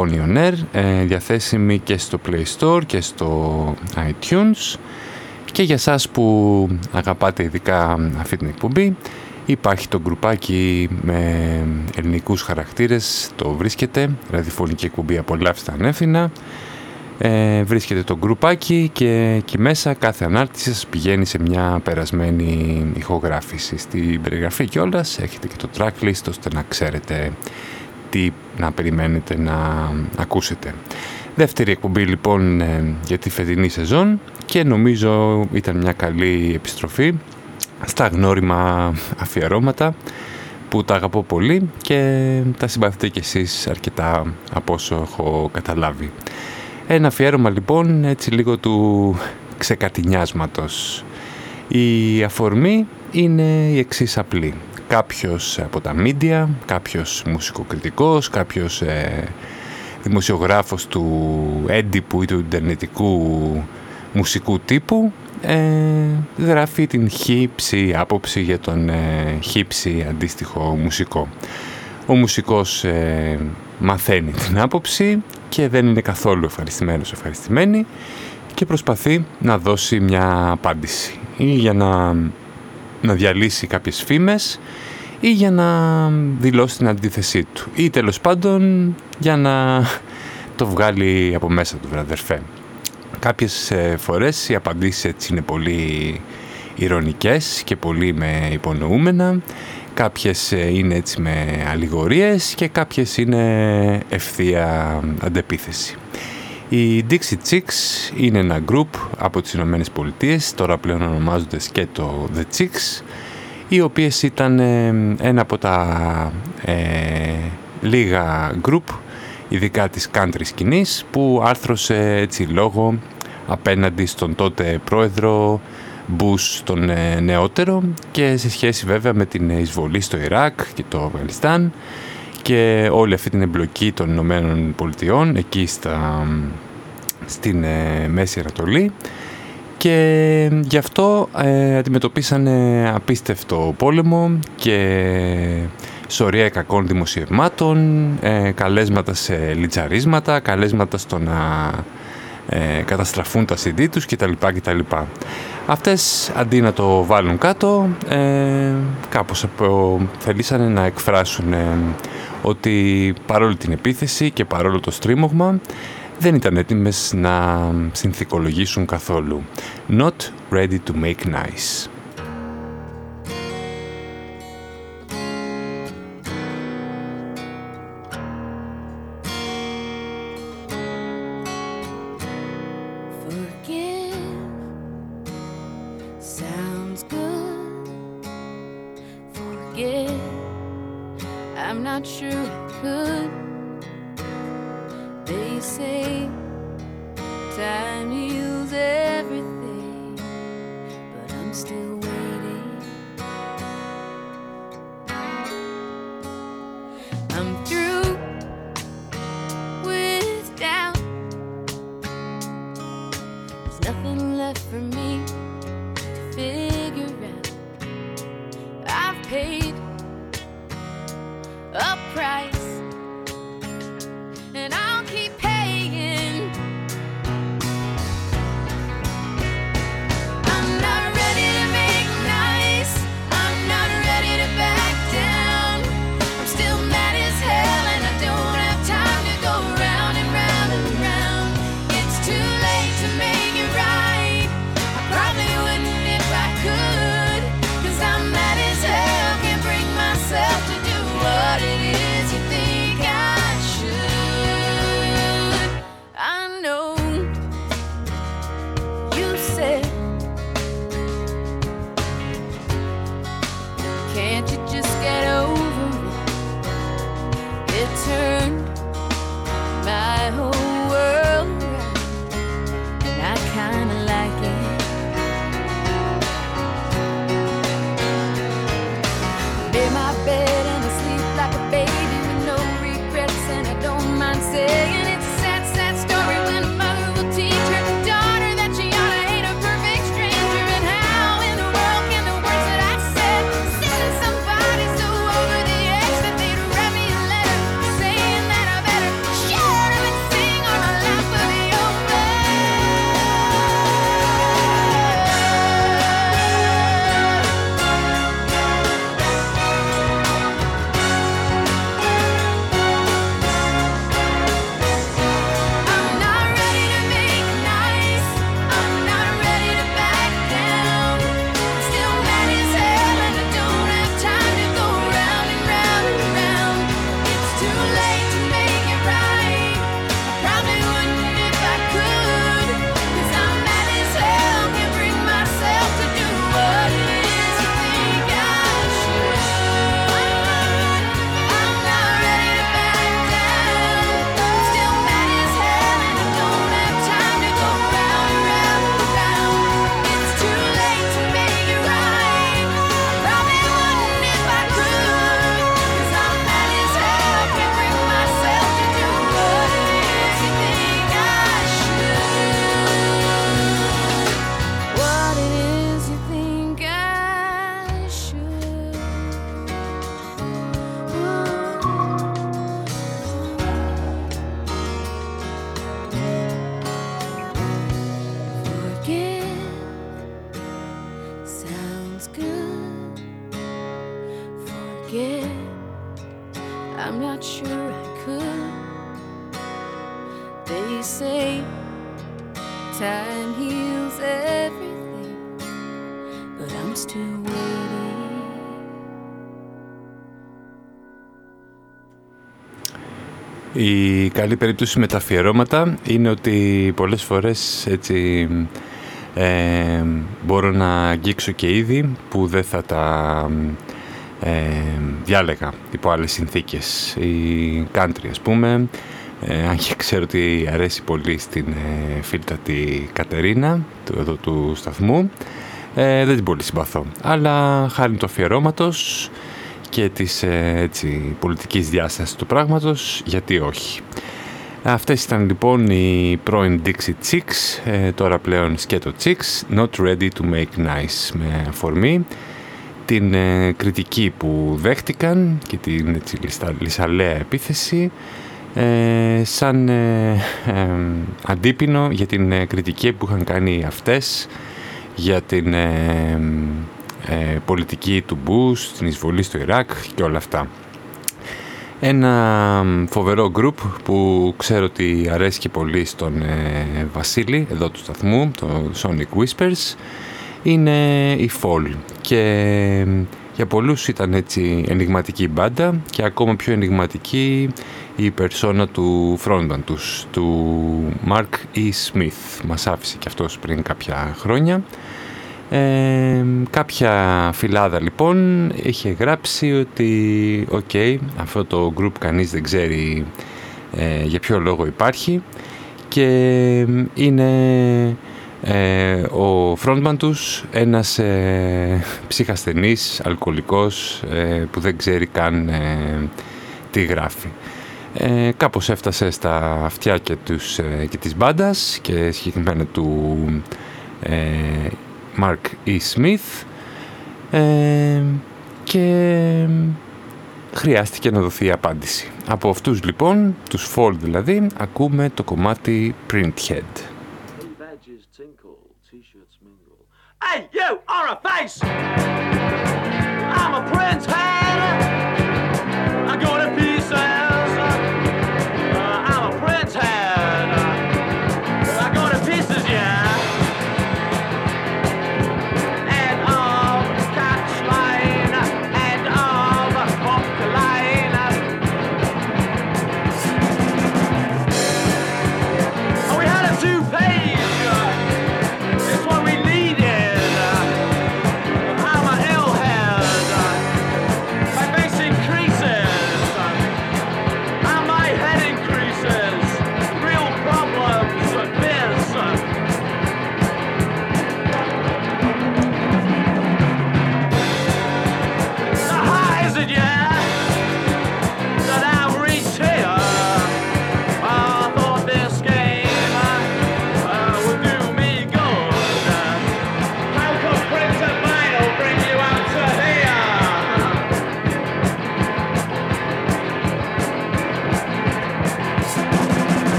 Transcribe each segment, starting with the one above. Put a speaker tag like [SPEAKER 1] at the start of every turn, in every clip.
[SPEAKER 1] On Air, ε, διαθέσιμη και στο Play Store και στο iTunes. Και για σας που αγαπάτε ειδικά αυτή την εκπομπή υπάρχει το γκρουπάκι με ελληνικούς χαρακτήρες, το βρίσκεται, ραδιοφωνική εκπομπή απολαύστε ανέφηνα ε, βρίσκεται το γκρουπάκι και εκεί μέσα κάθε ανάρτηση σας πηγαίνει σε μια περασμένη ηχογράφηση. Στην περιγραφή κιόλας έχετε και το tracklist ώστε να ξέρετε τι να περιμένετε να ακούσετε. Δεύτερη εκπομπή λοιπόν ε, για τη φετινή σεζόν και νομίζω ήταν μια καλή επιστροφή στα γνώριμα αφιερώματα που τα αγαπώ πολύ και τα συμπαθείτε κι εσείς αρκετά από όσο έχω καταλάβει. Ένα αφιέρωμα λοιπόν έτσι λίγο του ξεκατηνιάσματος. Η αφορμή είναι η εξής απλή. Κάποιος από τα μίντια, κάποιος μουσικοκριτικός, κάποιος ε, δημοσιογράφος του έντυπου ή του ιντερνετικού μουσικού τύπου ε, γράφει την χύψη άποψη για τον ε, χύψη αντίστοιχο μουσικό. Ο μουσικός ε, μαθαίνει την άποψη και δεν είναι καθόλου ευχαριστημένος ευχαριστημένη και προσπαθεί να δώσει μια απάντηση ή για να, να διαλύσει κάποιες φήμες ή για να δηλώσει την αντίθεσή του ή τέλος πάντων για να το βγάλει από μέσα του βραδερφέ. Κάποιες ε, φορές οι απαντήσεις έτσι είναι πολύ ηρωνικές και πολύ με υπονοούμενα Κάποιες ε, είναι έτσι με αλληγορίες και κάποιες είναι ευθεία αντεπίθεση. Οι Dixie Chicks είναι ένα group από τις Ηνωμένες Πολιτείες, τώρα πλέον ονομάζονται και το The Chicks, οι οποίες ήταν ε, ένα από τα ε, λίγα group, ειδικά της country σκηνής, που άρθρωσε έτσι λόγο απέναντι στον τότε πρόεδρο Μπούς τον ε, νεότερο και σε σχέση βέβαια με την εισβολή στο Ιράκ και το Αφγανιστάν και όλη αυτή την εμπλοκή των Ηνωμένων Πολιτειών εκεί στα, στην ε, Μέση Ανατολή και γι' αυτό ε, αντιμετωπίσανε απίστευτο πόλεμο και σωρία κακών δημοσιευμάτων, ε, καλέσματα σε λιτσαρίσματα, καλέσματα στο να ε, καταστραφούν τα CD τους κτλ. κτλ. Αυτές αντί να το βάλουν κάτω, ε, κάπως θελήσανε να εκφράσουν ε, ότι παρόλο την επίθεση και παρόλο το στρίμωγμα δεν ήταν έτοιμες να συνθηκολογήσουν καθόλου. Not ready to make nice. Καλή περίπτωση με τα αφιερώματα είναι ότι πολλές φορές έτσι ε, μπορώ να αγγίξω και είδη που δεν θα τα ε, διάλεγα υπό άλλες συνθήκες. Η country ας πούμε, ε, αν και ξέρω ότι αρέσει πολύ στην ε, φίλτα τη Κατερίνα του, εδώ του σταθμού, ε, δεν την πολύ συμπαθώ. Αλλά χάρη του αφιερώματος και της ε, έτσι, πολιτικής διάστασης του πράγματος, γιατί όχι. Αυτές ήταν λοιπόν οι πρώην Dixie Chicks, ε, τώρα πλέον σκέτο Chicks, Not Ready to Make Nice, με αφορμή την ε, κριτική που δέχτηκαν και την έτσι, λισαλέα επίθεση ε, σαν αντίπινο για την κριτική που είχαν κάνει αυτές για την πολιτική του Μπούς, την εισβολή στο Ιράκ και όλα αυτά. Ένα φοβερό γκρουπ που ξέρω ότι αρέσει και πολύ στον ε, Βασίλη εδώ του σταθμού, το Sonic Whispers, είναι η Fall και για πολλούς ήταν έτσι ενηγματική μπάντα και ακόμα πιο ενηγματική η περσόνα του frontman τους, του Mark E. Smith. Μας άφησε και αυτός πριν κάποια χρόνια. Ε, κάποια φυλάδα λοιπόν είχε γράψει ότι οκ, αυτό το group κανείς δεν ξέρει ε, για ποιο λόγο υπάρχει και είναι ε, ο frontman τους ένας ε, ψυχασθενής, αλκοολικός που δεν ξέρει καν τι γράφει. Ε, κάπως έφτασε στα αυτιά και, τους, και της μπάντας και συγκεκριμένα του Mark E. Smith ε, και χρειάστηκε να δοθεί απάντηση. Από αυτούς λοιπόν, τους Fall δηλαδή, ακούμε το κομμάτι Printhead. Hey, you are a face! I'm a printhead!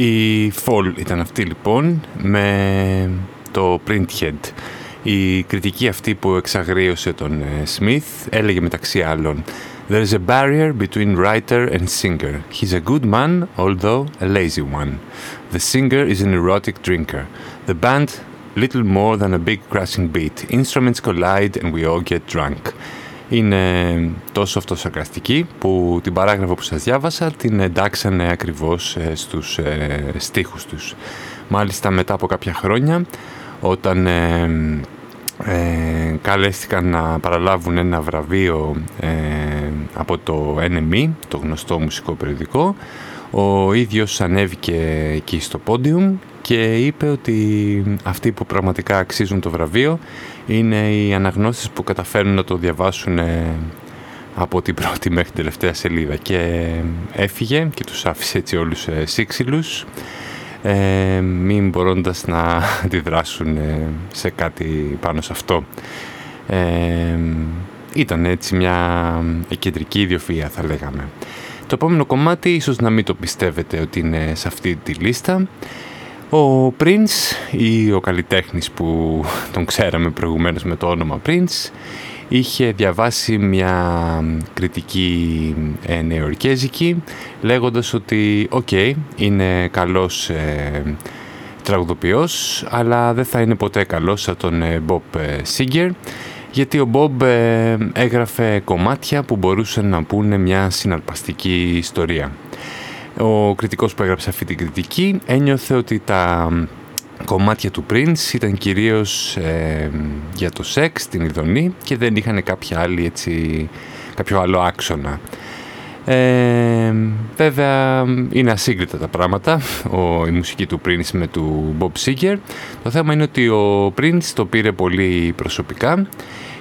[SPEAKER 1] Η Fall ήταν αυτή λοιπόν με το Printhead. Η κριτική αυτή που εξαγρίωσε τον Smith έλεγε μεταξύ άλλων There is a barrier between writer and singer. He's a good man, although a lazy one. The singer is an erotic drinker. The band, little more than a big crashing beat. Instruments collide and we all get drunk είναι τόσο αυτοσαρκαστική που την παράγραφο που σας διάβασα την εντάξανε ακριβώς ε, στους ε, στίχους τους. Μάλιστα μετά από κάποια χρόνια όταν ε, ε, καλέστηκαν να παραλάβουν ένα βραβείο ε, από το NME, το γνωστό μουσικό περιοδικό, ο ίδιος ανέβηκε εκεί στο πόντιουμ και είπε ότι αυτοί που πραγματικά αξίζουν το βραβείο είναι οι αναγνώστες που καταφέρουν να το διαβάσουν ε, από την πρώτη μέχρι την τελευταία σελίδα και έφυγε και τους άφησε έτσι όλους ε, σύξυλους ε, μην μπορώντας να αντιδράσουν ε, σε κάτι πάνω σε αυτό. ήταν έτσι μια κεντρική ιδιοφυΐα θα λέγαμε. Το επόμενο κομμάτι ίσως να μην το πιστεύετε ότι είναι σε αυτή τη λίστα ο Prince ή ο καλλιτέχνης που τον ξέραμε προηγουμένως με το όνομα Prince είχε διαβάσει μια κριτική ε, νεοερκέζικη λέγοντας ότι «ΟΚ, είναι καλός ε, τραγουδοποιός, αλλά δεν θα είναι ποτέ καλός σαν τον ε, Bob Seger, γιατί ο Bob ε, έγραφε κομμάτια που μπορούσαν να πούνε μια συναρπαστική ιστορία». Ο κριτικός που έγραψε αυτή την κριτική ένιωθε ότι τα κομμάτια του Prince ήταν κυρίως ε, για το σεξ, την ειδονή και δεν είχαν κάποια άλλη, έτσι, κάποιο άλλο άξονα. Ε, βέβαια είναι ασύγκριτα τα πράγματα ο, η μουσική του Prince με του Bob Seger το θέμα είναι ότι ο Prince το πήρε πολύ προσωπικά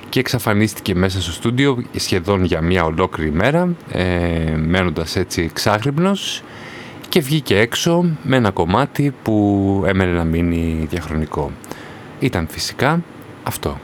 [SPEAKER 1] και εξαφανίστηκε μέσα στο στούντιο σχεδόν για μια ολόκληρη μέρα ε, μένοντας έτσι ξάχρυπνος και βγήκε έξω με ένα κομμάτι που έμενε να μείνει διαχρονικό. Ήταν φυσικά αυτό.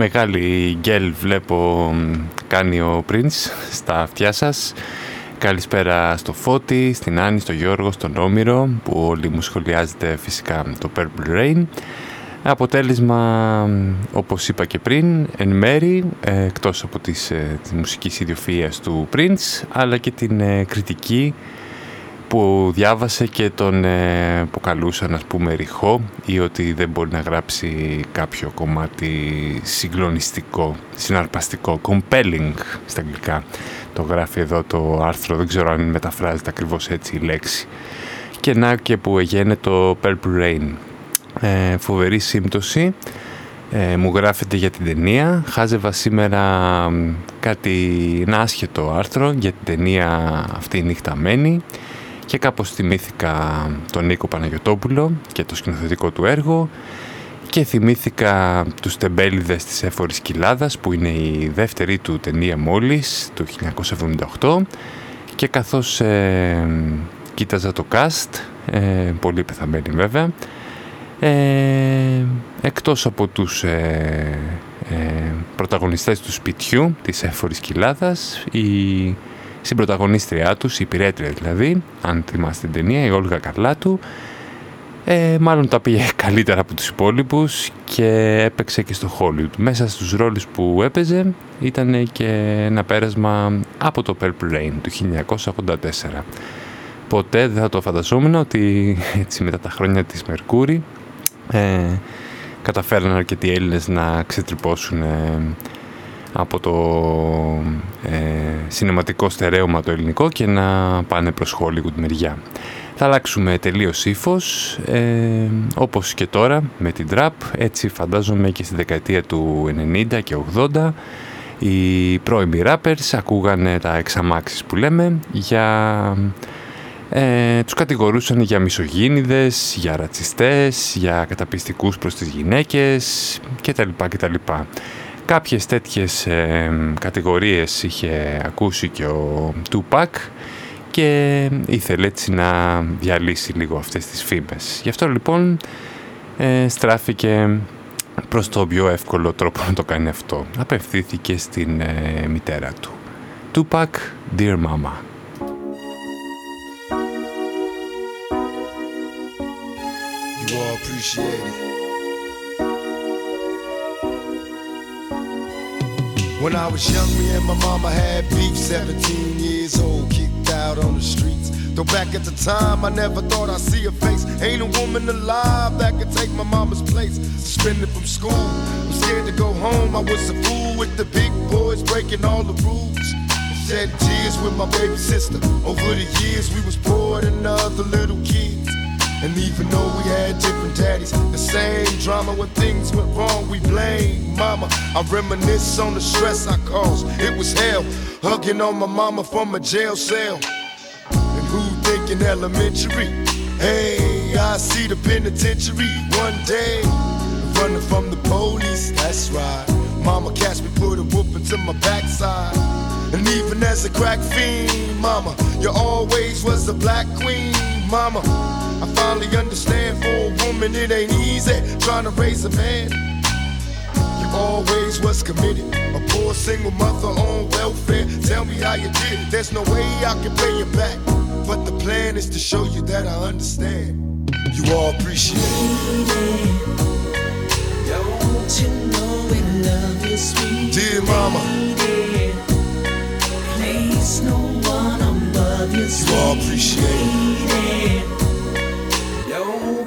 [SPEAKER 1] Μεγάλη γκέλ βλέπω κάνει ο Prince στα αυτιά σας. Καλησπέρα στο Φώτη, στην Άννη, στο Γιώργο, στον Όμηρο που όλοι μου σχολιάζετε φυσικά το Purple Rain. Αποτέλεσμα, όπως είπα και πριν, εν μέρη, ε, εκτός από τις, ε, τη μουσικής ιδιοφυΐας του Prince, αλλά και την ε, κριτική που διάβασε και τον ε, αποκαλούσαν ας πούμε ρηχό ή ότι δεν μπορεί να γράψει κάποιο κομμάτι συγκλονιστικό, συναρπαστικό, compelling στα αγγλικά. Το γράφει εδώ το άρθρο, δεν ξέρω αν μεταφράζεται ακριβώς έτσι η λέξη. Και να και που έγινε το Purple Rain. Ε, φοβερή σύμπτωση. Ε, μου γράφεται για την ταινία. Χάζευα σήμερα κάτι, ένα άσχετο άρθρο για την ταινία αυτή η νυχταμένη και κάπως θυμήθηκα τον Νίκο Παναγιωτόπουλο και το σκηνοθετικό του έργο και θυμήθηκα τους τεμπέληδες της Έφορης Κοιλάδας που είναι η δεύτερη του ταινία μόλις το 1978 και καθώς ε, κοίταζα το cast, ε, πολύ πεθαμένη βέβαια, ε, εκτός από τους ε, ε, πρωταγωνιστές του σπιτιού της Έφορης Κοιλάδας, η στην πρωταγωνίστριά τους, η πυρέτρια δηλαδή, αν θυμάστε την ταινία, η Όλγα Καρλάτου, ε, μάλλον τα πήγε καλύτερα από τους υπόλοιπους και έπαιξε και στο Hollywood. Μέσα στους ρόλους που έπαιζε ήταν και ένα πέρασμα από το Purple Rain του 1984. Ποτέ δεν θα το φανταζόμουν ότι έτσι μετά τα χρόνια της Μερκούρη ε, καταφέραν αρκετοί Έλληνες να ξετρυπώσουν ε, από το ε, σινεματικό στερέωμα το ελληνικό και να πάνε προς Hollywood μεριά. Θα αλλάξουμε τελείως ύφος, ε, όπως και τώρα με την τραπ, έτσι φαντάζομαι και στη δεκαετία του 90 και 80 οι πρώιμοι rappers ακούγανε τα εξαμάξεις που λέμε για... Ε, τους κατηγορούσαν για μισογίνηδες, για ρατσιστές, για καταπιστικούς προς τις γυναίκες κτλ. κτλ. Κάποιες τέτοιες ε, κατηγορίες είχε ακούσει και ο Τούπακ και ήθελε έτσι να διαλύσει λίγο αυτές τις φήμες. Γι' αυτό λοιπόν ε, στράφηκε προς το πιο εύκολο τρόπο να το κάνει αυτό. Απευθύθηκε στην ε, μητέρα του. Τούπακ, Dear Mama. You When I was young, me and my mama had beef. 17 years old, kicked out on the streets. Though back at the time, I never thought I'd see a face. Ain't a woman alive that could take my mama's place. Suspended from school, I'm scared to go home. I was a fool with the big boys breaking all the rules. Shed tears with my baby sister. Over the years, we was poor than other little kids. And even though we had different daddies, the same drama when things went wrong, we blame mama. I reminisce on the stress I caused. It was hell, hugging on my mama from a jail cell. And who thinking elementary? Hey, I see the penitentiary one day. Running from the police, that's right. Mama catch me, put a whooping to my backside. And even as a crack fiend, mama, you always was a black queen, mama. I finally understand for a woman it ain't easy trying to raise a man. You always was committed, a poor single mother on welfare. Tell me how you did it. There's no way I can pay you back, but the plan is to show you that I understand. You all appreciate it. Don't you know we love you, sweet Dear mama. Place no one above you, You all appreciate it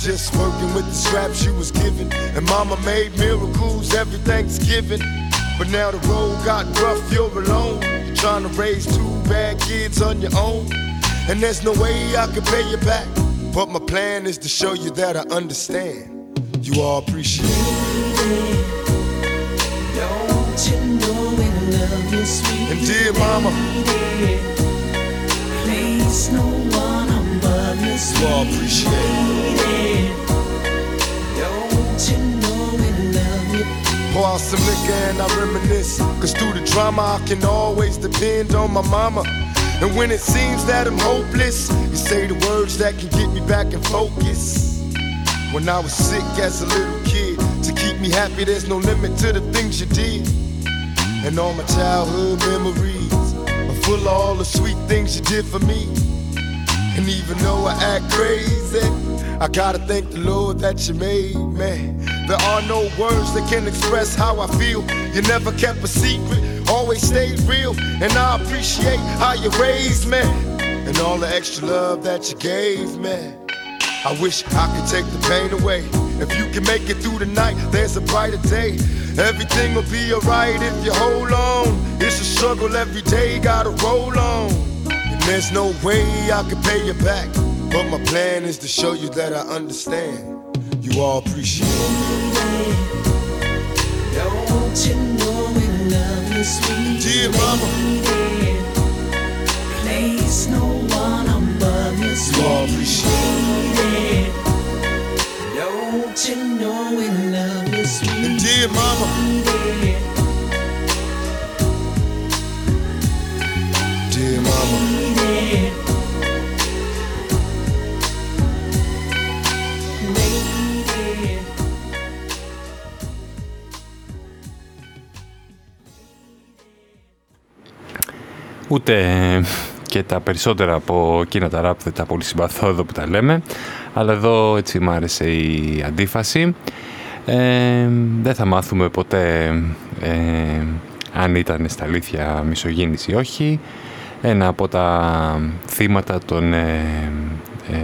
[SPEAKER 2] Just working with the scraps you was given. And mama made miracles every Thanksgiving. But now the road got rough, you're alone. You're trying to raise two bad kids on your own. And there's no way I can pay you back. But my plan is to show you that I understand. You all appreciate it. Don't you know we love you, sweet And dear mama, place no You all appreciate you? Pour out some liquor and I reminisce. Cause through the drama, I can always depend on my mama. And when it seems that I'm hopeless, you say the words that can get me back in focus. When I was sick as a little kid, to keep me happy, there's no limit to the things you did. And all my childhood memories are full of all the sweet things you did for me. And even though I act crazy, I gotta thank the Lord that you made me. There are no words that can express how I feel. You never kept a secret always stayed real, and I appreciate how you raised me and all the extra love that you gave me. I wish I could take the pain away. If you can make it through the night, there's a brighter day. Everything will be alright if you hold on. It's a struggle every day, gotta roll on. And there's no way I can pay you back. But my plan is to show you that I understand. You all appreciate it. Don't you know we love you, sweet Dear mama. Place no one above you, sweet You all appreciate it. Don't you know we love you, sweet Dear mama. Dear mama.
[SPEAKER 1] Ούτε και τα περισσότερα από εκείνα τα ράπ δεν τα πολύ συμπαθώ εδώ που τα λέμε. Αλλά εδώ έτσι μ' άρεσε η αντίφαση. Ε, δεν θα μάθουμε ποτέ ε, αν ήταν στα αλήθεια μισογίνηση ή όχι. Ένα από τα θύματα των ε,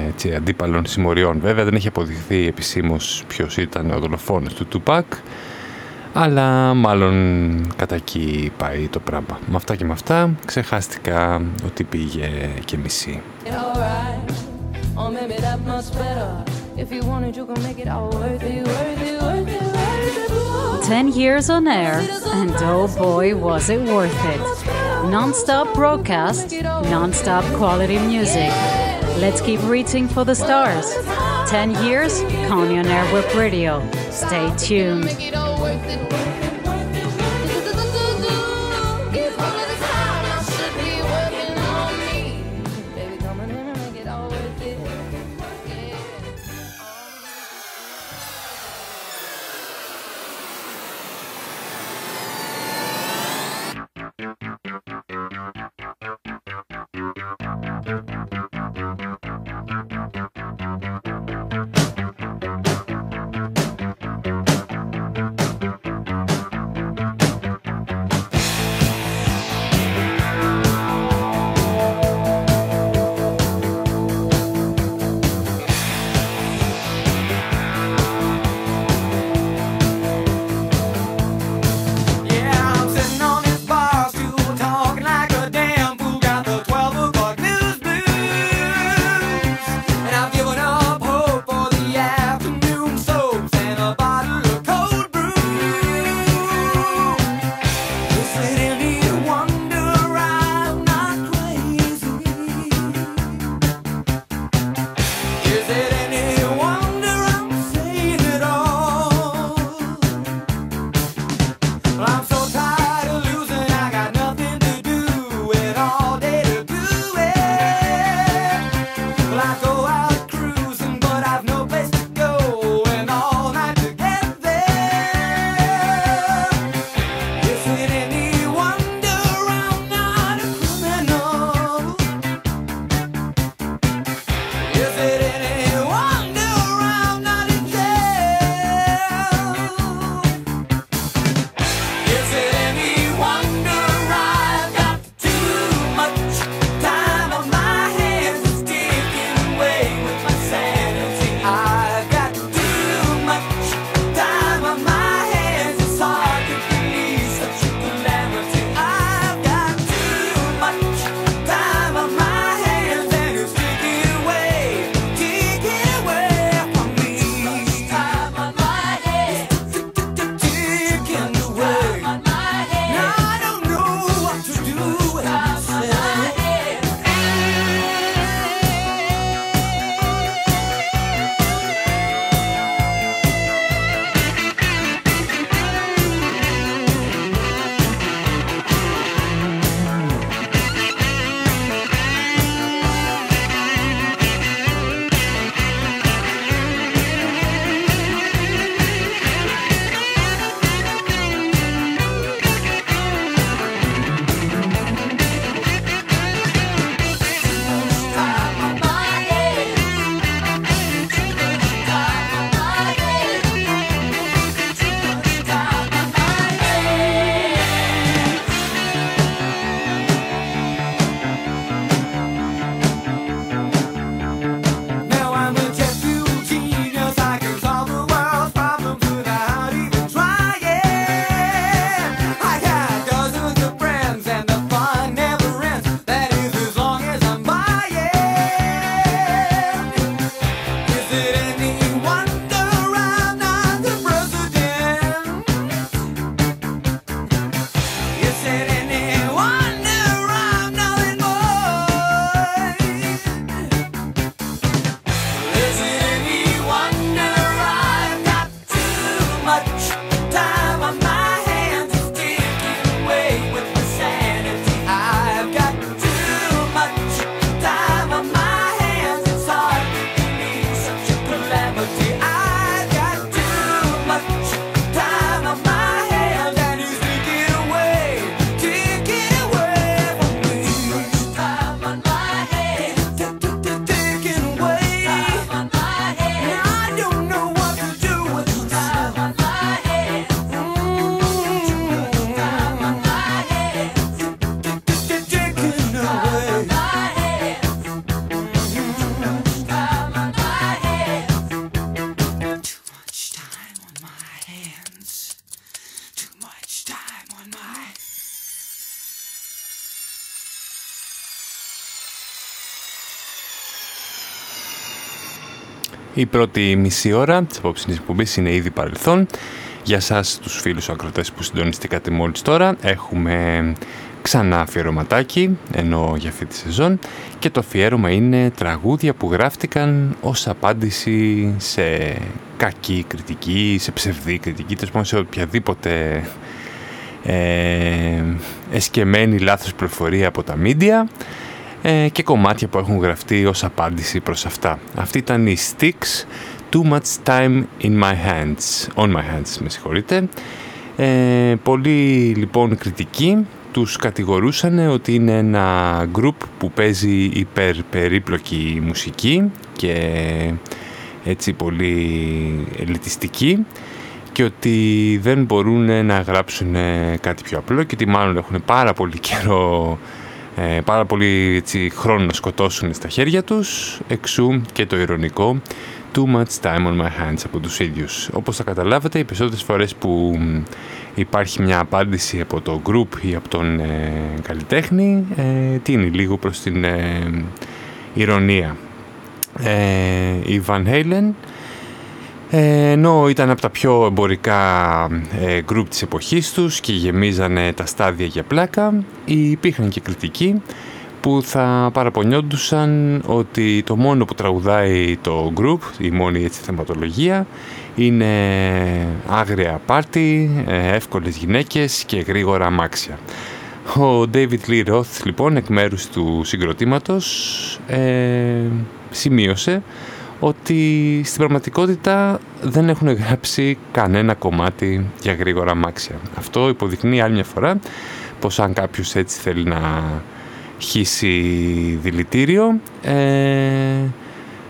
[SPEAKER 1] έτσι, αντίπαλων συμμοριών βέβαια δεν έχει αποδειχθεί επισήμως ποιος ήταν ο δολοφόνος του Τουπάκ αλλά μάλλον κατά εκεί πάει το πράγμα. Με αυτά και με αυτά ξεχάστηκα ότι πήγε και μισή.
[SPEAKER 3] Ten years on air, and oh boy, was it worth it. Non-stop broadcast, non-stop quality music. Let's keep reaching for the stars. Ten years, Coney on Air Radio. Stay tuned.
[SPEAKER 1] Η πρώτη μισή ώρα της απόψινης εκπομπής είναι ήδη παρελθόν. Για σας τους φίλους ακροτές που συντονιστήκατε μόλις τώρα έχουμε ξανά αφιερωματάκι, ενώ για αυτή τη σεζόν και το αφιέρωμα είναι τραγούδια που γράφτηκαν ως απάντηση σε κακή κριτική, σε ψευδή κριτική, τέλος σε οποιαδήποτε ε, εσκεμμένη λάθος πληροφορία από τα μίντια ε, και κομμάτια που έχουν γραφτεί ως απάντηση προς αυτά. Αυτή ήταν η Sticks, Too Much Time in My Hands, On My Hands με συγχωρείτε. Ε, πολύ λοιπόν κριτική τους κατηγορούσαν ότι είναι ένα γκρουπ που παίζει υπερπερίπλοκη μουσική και έτσι πολύ ελιτιστική και ότι δεν μπορούν να γράψουν κάτι πιο απλό και ότι μάλλον έχουν πάρα πολύ καιρό ε, πάρα πολύ έτσι, χρόνο να σκοτώσουν στα χέρια τους, εξού και το ηρωνικό Too much time on my hands από τους ίδιους. Όπως θα καταλάβετε, οι περισσότερες φορές που υπάρχει μια απάντηση από το group ή από τον ε, καλλιτέχνη, ε, τίνει λίγο προς την ε, ηρωνία. Ε, η Van Halen ε, ενώ ήταν από τα πιο εμπορικά ε, γκρουπ της εποχής τους και γεμίζανε τα στάδια για πλάκα, υπήρχαν και κριτικοί που θα παραπονιόντουσαν ότι το μόνο που τραγουδάει το γκρουπ, η μόνη έτσι θεματολογία, είναι άγρια πάρτι, ε, εύκολες γυναίκες και γρήγορα αμάξια. Ο David Lee Roth λοιπόν εκ μέρους του συγκροτήματος ε, σημείωσε ότι στην πραγματικότητα δεν έχουν γράψει κανένα κομμάτι για γρήγορα αμάξια. Αυτό υποδεικνύει άλλη μια φορά πως αν κάποιος έτσι θέλει να χύσει δηλητήριο ε,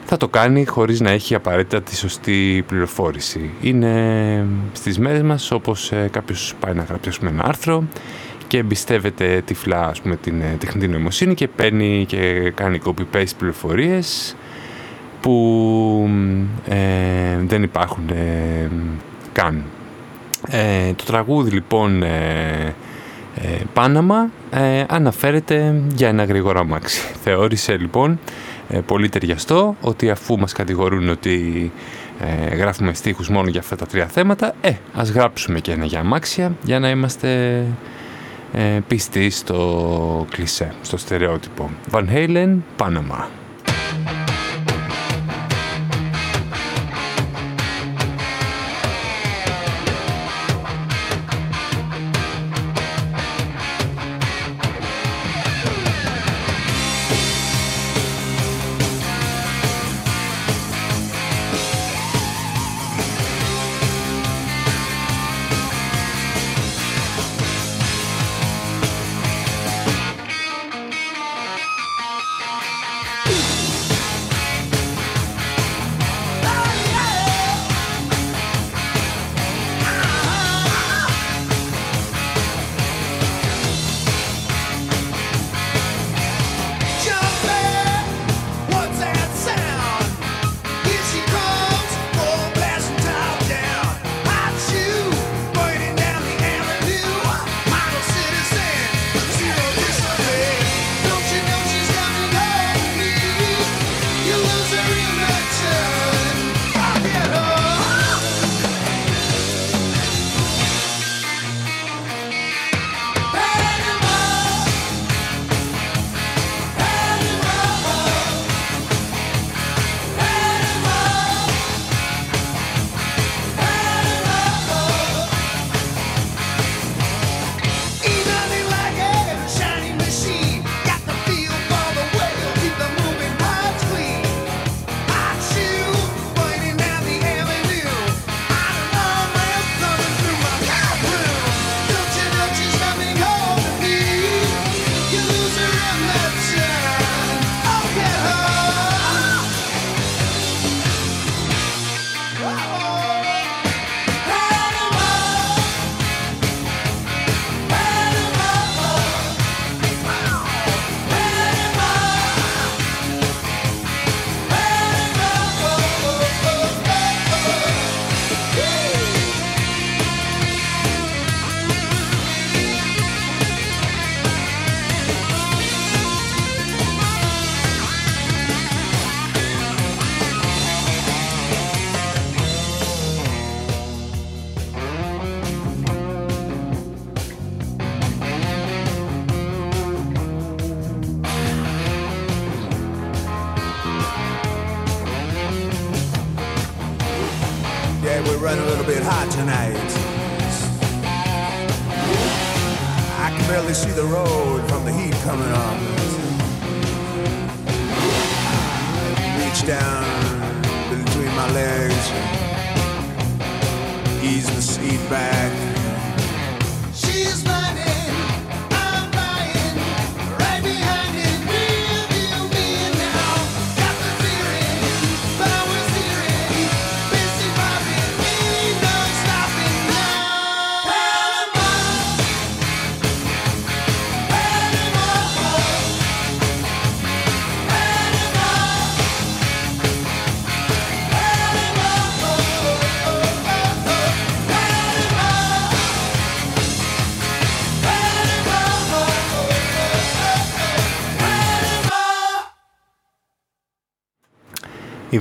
[SPEAKER 1] θα το κάνει χωρίς να έχει απαραίτητα τη σωστή πληροφόρηση. Είναι στις μέρες μας όπως ε, κάποιος πάει να γράψει ένα άρθρο και εμπιστεύεται τυφλά ας πούμε, την ε, τεχνητή νοημοσύνη και παίρνει και κάνει copy-paste πληροφορίες που ε, δεν υπάρχουν ε, καν. Ε, το τραγούδι λοιπόν Πάναμα αναφέρεται για ένα γρήγορο αμάξι. Θεώρησε λοιπόν πολύ ταιριαστό ότι αφού μας κατηγορούν ότι γράφουμε στίχους μόνο για αυτά τα τρία θέματα, ε, ας γράψουμε και ένα για αμάξια για να είμαστε πιστοί στο κλισέ, στο στερεότυπο. Van Halen, Πάναμα. touchdown.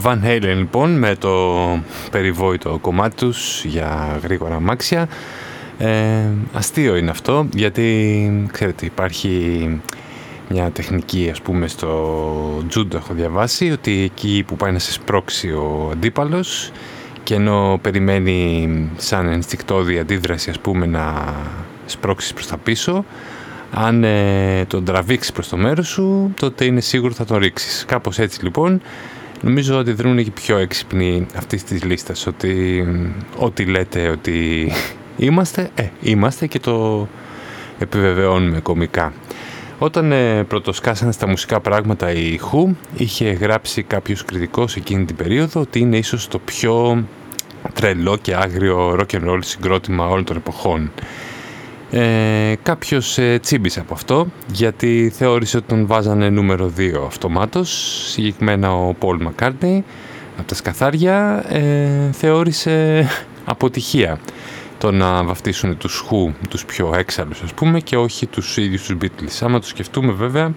[SPEAKER 1] Van Halen λοιπόν με το περιβόητο κομμάτι τους για γρήγορα μάξια. Ε, αστείο είναι αυτό γιατί ξέρετε υπάρχει μια τεχνική ας πούμε στο τζούντο έχω διαβάσει ότι εκεί που πάει να σε σπρώξει ο αντίπαλος και ενώ περιμένει σαν ενστικτόδη αντίδραση ας πούμε να σπρώξεις προς τα πίσω αν ε, τον τραβήξεις προς το μέρος σου τότε είναι σίγουρο θα τον ρίξεις. Κάπως έτσι λοιπόν Νομίζω ότι δρούν και πιο έξυπνοι αυτής της λίστας. Ότι ό,τι λέτε ότι είμαστε, ε, είμαστε και το επιβεβαιώνουμε κομικά. Όταν ε, πρωτοσκάσανε στα μουσικά πράγματα η Who, είχε γράψει κάποιος κριτικός εκείνη την περίοδο ότι είναι ίσως το πιο τρελό και άγριο rock and roll συγκρότημα όλων των εποχών. Ε, κάποιος ε, τσίμπησε από αυτό γιατί θεώρησε ότι τον βάζανε νούμερο 2 αυτομάτως συγκεκριμένα ο Πολ Μακάρνι από τα σκαθάρια ε, θεώρησε αποτυχία το να βαφτίσουν τους χου τους πιο έξαλλους ας πούμε και όχι τους ίδιους τους Beatles άμα το σκεφτούμε βέβαια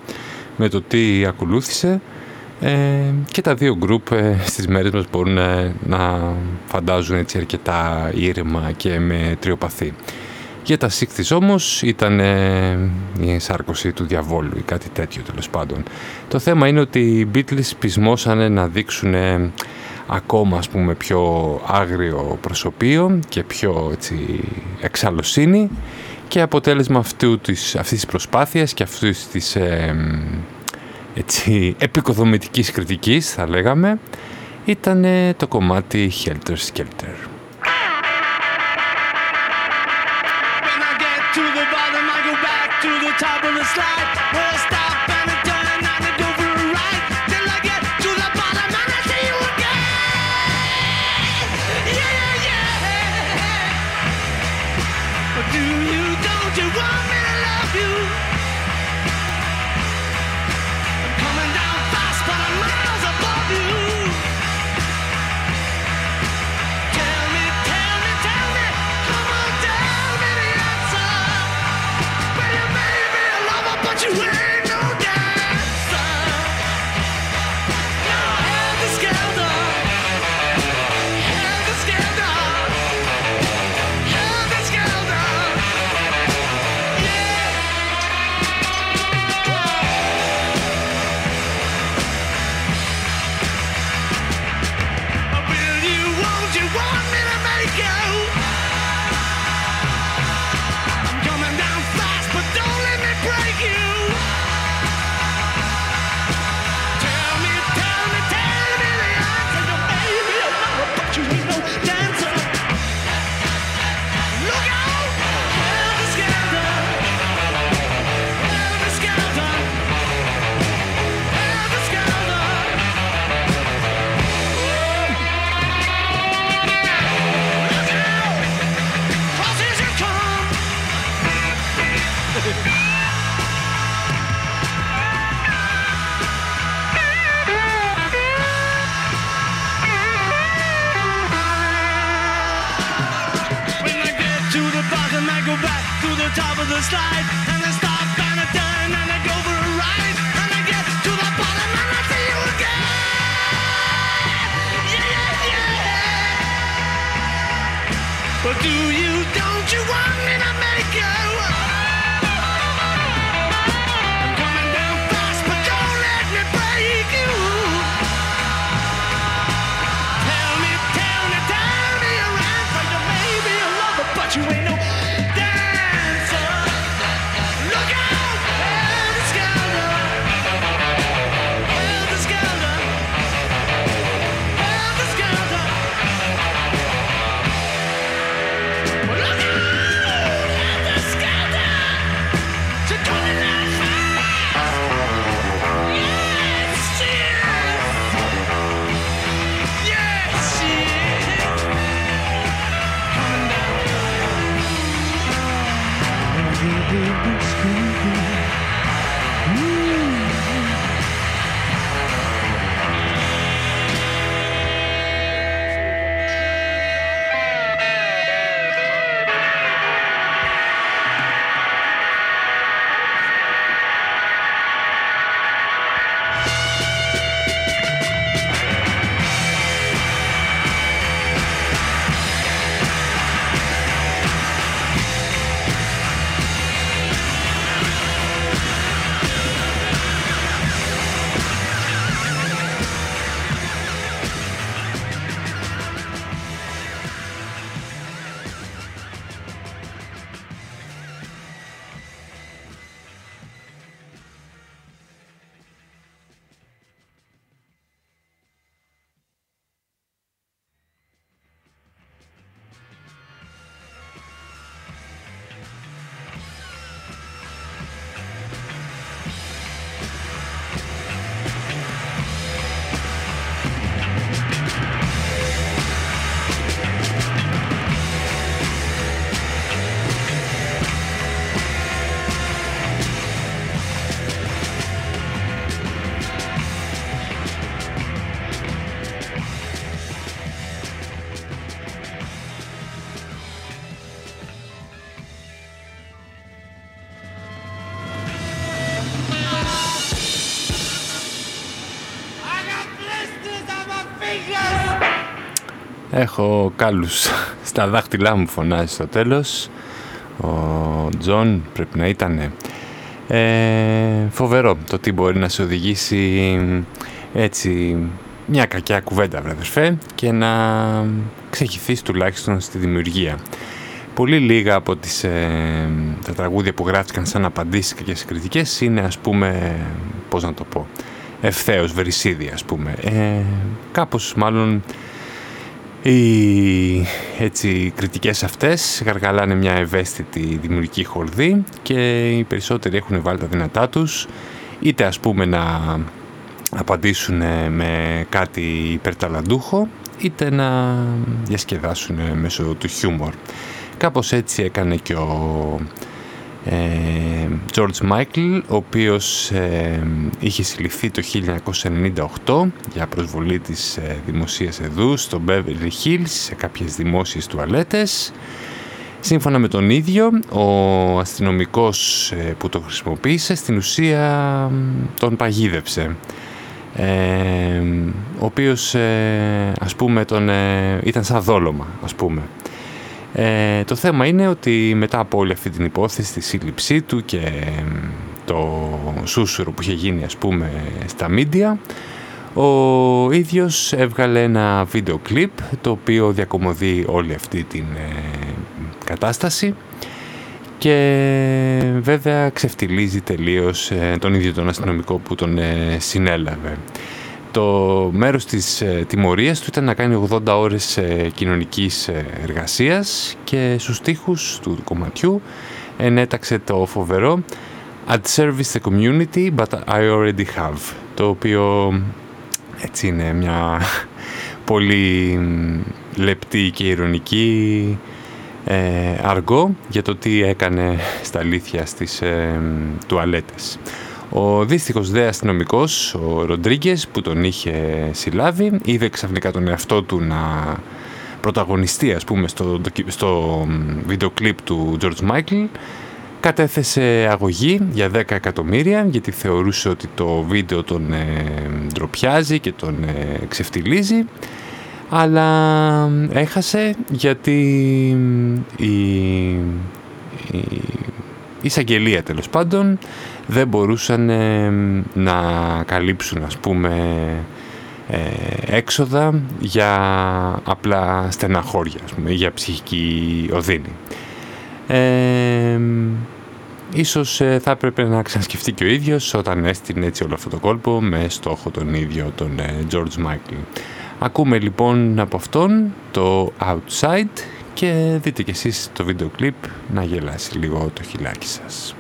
[SPEAKER 1] με το τι ακολούθησε ε, και τα δύο γκρουπ ε, στις μέρες μας μπορούν ε, να φαντάζουν έτσι αρκετά ήρεμα και με τριοπαθή. Για τα Sixties όμως ήταν ε, η σάρκωση του διαβόλου ή κάτι τέτοιο τέλος πάντων. Το θέμα είναι ότι οι Beatles πεισμόσανε να δείξουν ε, ακόμα ας πούμε πιο άγριο προσωπείο και πιο έτσι, εξαλλοσύνη και αποτέλεσμα αυτού της, αυτής της προσπάθειας και αυτής της ε, έτσι, επικοδομητικής κριτικής θα λέγαμε ήταν το κομμάτι Helter Skelter. slide, we'll slide. Έχω κάλους στα δάχτυλά μου φωνάζει στο τέλος. Ο Τζον πρέπει να ήταν. Ε, φοβερό το τι μπορεί να σε οδηγήσει έτσι μια κακιά κουβέντα βραδερφέ και να ξεχυθείς τουλάχιστον στη δημιουργία. Πολύ λίγα από τις, ε, τα τραγούδια που γράφτηκαν σαν απαντήσεις και κριτικές είναι ας πούμε, πώς να το πω, ευθέως βερισίδια ας πούμε. Ε, κάπως μάλλον οι έτσι, κριτικές αυτές γαργαλάνε μια ευαίσθητη δημιουργική χορδή και οι περισσότεροι έχουν βάλει τα δυνατά τους είτε ας πούμε να απαντήσουν με κάτι υπερταλαντούχο είτε να διασκεδάσουν μέσω του χιούμορ. Κάπως έτσι έκανε και ο ε, George Michael, ο οποίος ε, είχε συλληφθεί το 1998 για προσβολή της ε, δημοσίας εδού στο Beverly Hills σε κάποιες δημόσιες τουαλέτες. Σύμφωνα με τον ίδιο, ο αστυνομικός ε, που το χρησιμοποίησε στην ουσία τον παγίδευσε. ο οποίος ας πούμε τον, ήταν σαν δόλωμα ας πούμε ε, το θέμα είναι ότι μετά από όλη αυτή την υπόθεση, τη σύλληψή του και το σούσουρο που είχε γίνει ας πούμε στα μίντια, ο ίδιος έβγαλε ένα βίντεο κλιπ το οποίο διακομωδεί όλη αυτή την ε, κατάσταση και βέβαια ξεφτιλίζει τελείως ε, τον ίδιο τον αστυνομικό που τον συνέλαβε το μέρος της ε, τιμωρίας του ήταν να κάνει 80 ώρες ε, κοινωνικής ε, εργασίας και στους στίχους του κομματιού ενέταξε το φοβερό «I'd service the community, but I already have», το οποίο έτσι είναι μια πολύ λεπτή και ηρωνική ε, αργό για το τι έκανε στα αλήθεια στις ε, τουαλέτες. Ο δύστιχος δε αστυνομικός, ο Ροντρίγκες, που τον είχε συλλάβει, είδε ξαφνικά τον εαυτό του να πρωταγωνιστεί, ας πούμε, στο, στο βίντεο κλιπ του George Michael, κατέθεσε αγωγή για 10 εκατομμύρια γιατί θεωρούσε ότι το βίντεο τον ε, ντροπιάζει και τον ε, ξεφτιλίζει αλλά έχασε γιατί η, η εισαγγελία τέλος πάντων δεν μπορούσαν ε, να καλύψουν ας πούμε ε, έξοδα για απλά στεναχώρια ας πούμε, για ψυχική οδύνη. Ε, ίσως ε, θα έπρεπε να ξανασκεφτεί και ο ίδιος όταν έστεινε έτσι όλο αυτό το κόλπο με στόχο τον ίδιο τον George Michael. Ακούμε λοιπόν από αυτόν το Outside και δείτε κι εσείς το βίντεο κλιπ να γελάσει λίγο το χιλάκι σας.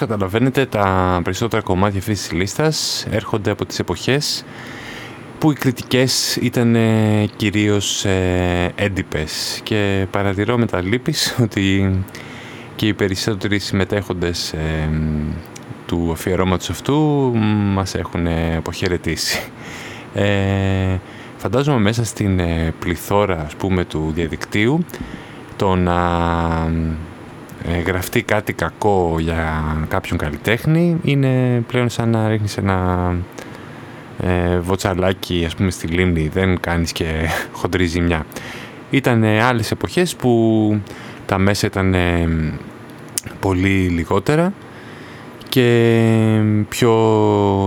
[SPEAKER 1] Καταλαβαίνετε τα περισσότερα κομμάτια αυτής της λίστας έρχονται από τις εποχές που οι κριτικές ήταν ε, κυρίως ε, έντυπες και παρατηρώ με τα λύπης ότι και οι περισσότεροι συμμετέχοντες ε, του αφιερώματος αυτού μας έχουν αποχαιρετήσει. Ε, φαντάζομαι μέσα στην πληθώρα ας πούμε του διαδικτύου το να ε, γραφτεί κάτι κακό για κάποιον καλλιτέχνη είναι πλέον σαν να ρίχνεις ένα ε, βοτσαλάκι ας πούμε στη λίμνη δεν κάνεις και χοντρή ζημιά. Ήταν άλλες εποχές που τα μέσα ήταν πολύ λιγότερα και πιο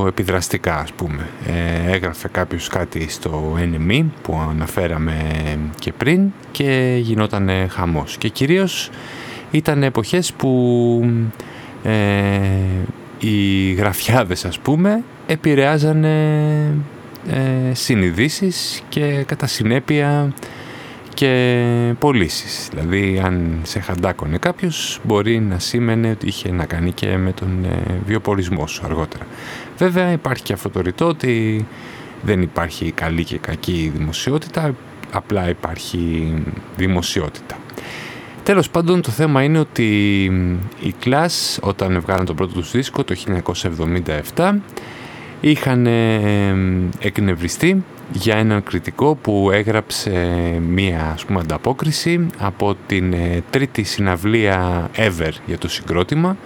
[SPEAKER 1] επιδραστικά ας πούμε. Ε, έγραφε κάποιος κάτι στο NME που αναφέραμε και πριν και γινόταν χαμός. Και κυρίως ήταν εποχές που ε, οι γραφιάδες ας πούμε επηρεάζανε ε, συνειδήσεις και κατά συνέπεια και πωλήσεις. Δηλαδή αν σε χαντάκωνε κάποιος μπορεί να σήμαινε ότι είχε να κάνει και με τον ε, βιοπορισμό σου αργότερα. Βέβαια υπάρχει και αυτό το ρητό ότι δεν υπάρχει καλή και κακή δημοσιότητα, απλά υπάρχει δημοσιότητα. Τέλος πάντων το θέμα είναι ότι οι Clash όταν βγάλαν τον πρώτο τους δίσκο το 1977 είχαν εκνευριστεί για έναν κριτικό που έγραψε μία ας πούμε ανταπόκριση από την ε, τρίτη συναυλία ever για το συγκρότημα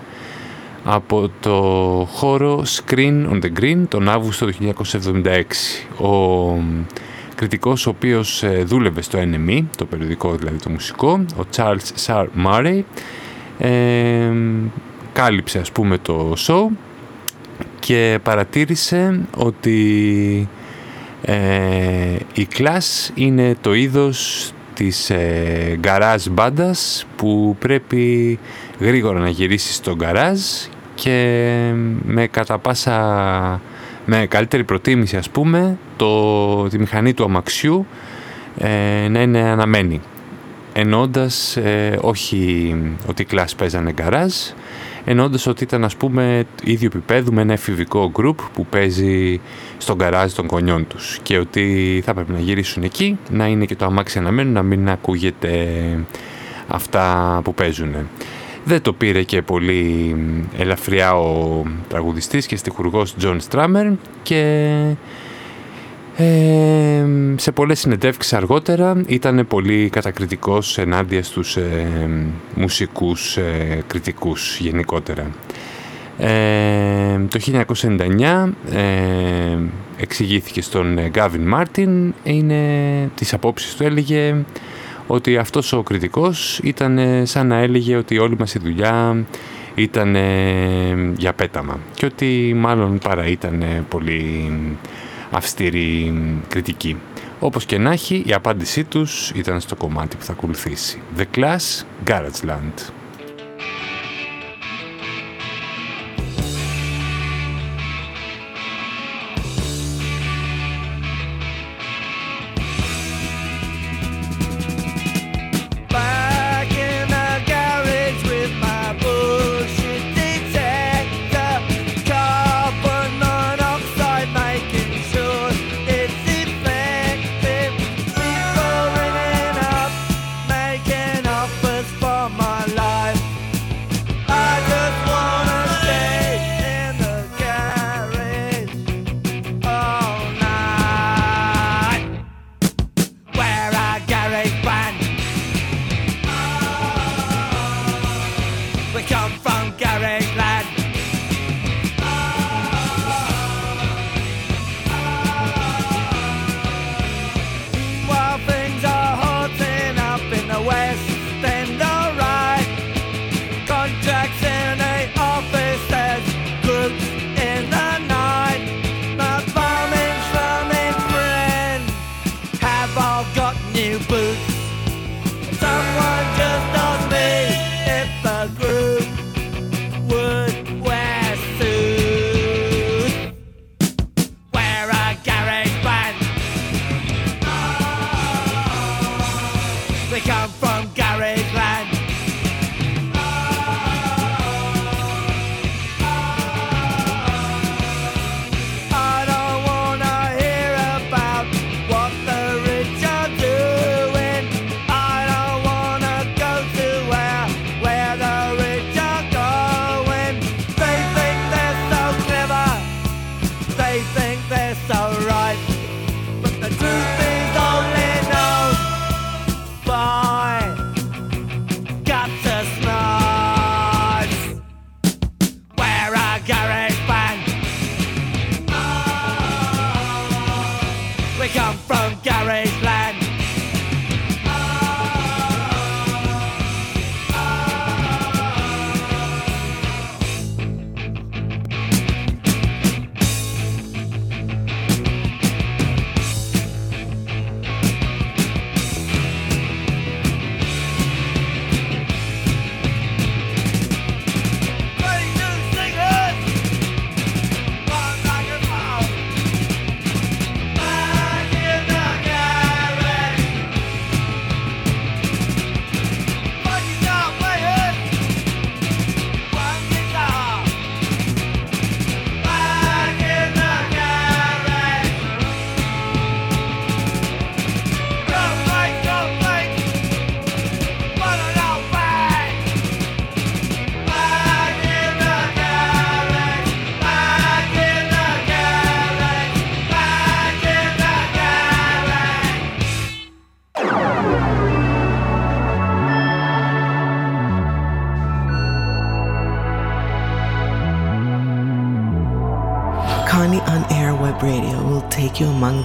[SPEAKER 1] από το χώρο Screen on the Green τον Αύγουστο του 1976. Ο κριτικός ο οποίος ε, δούλευε στο NME, το περιοδικό δηλαδή το μουσικό, ο Charles Sar Murray, ε, κάλυψε ας πούμε το show και παρατήρησε ότι ε, η Class είναι το είδος της ε, garage μπάντας που πρέπει γρήγορα να γυρίσει στο garage και με κατά πάσα με καλύτερη προτίμηση ας πούμε το, τη μηχανή του αμαξιού ε, να είναι αναμένη εννοώντας ε, όχι ότι οι κλάσ παίζανε γκαράζ εννοώντας ότι ήταν ας πούμε ίδιο επίπεδου με ένα εφηβικό γκρουπ που παίζει στον γκαράζ των κονιών τους και ότι θα πρέπει να γυρίσουν εκεί να είναι και το αμάξι αναμένο να μην ακούγεται αυτά που παίζουν. Δεν το πήρε και πολύ ελαφριά ο τραγουδιστής και στιχουργός John Strammer και
[SPEAKER 4] Ε, σε πολλές συνεντεύξεις αργότερα ήταν πολύ κατακριτικός ενάντια στους ε, μουσικούς ε, κριτικούς γενικότερα. Ε, το 1999 ε, εξηγήθηκε στον Γκάβιν Μάρτιν, είναι, τις απόψεις του έλεγε ότι αυτός ο κριτικός ήταν σαν να έλεγε ότι όλη μας η δουλειά ήταν για πέταμα και ότι μάλλον παρά ήταν πολύ αυστηρή κριτική. Όπως και να έχει, η απάντησή τους ήταν στο κομμάτι που θα ακολουθήσει. The Class Garage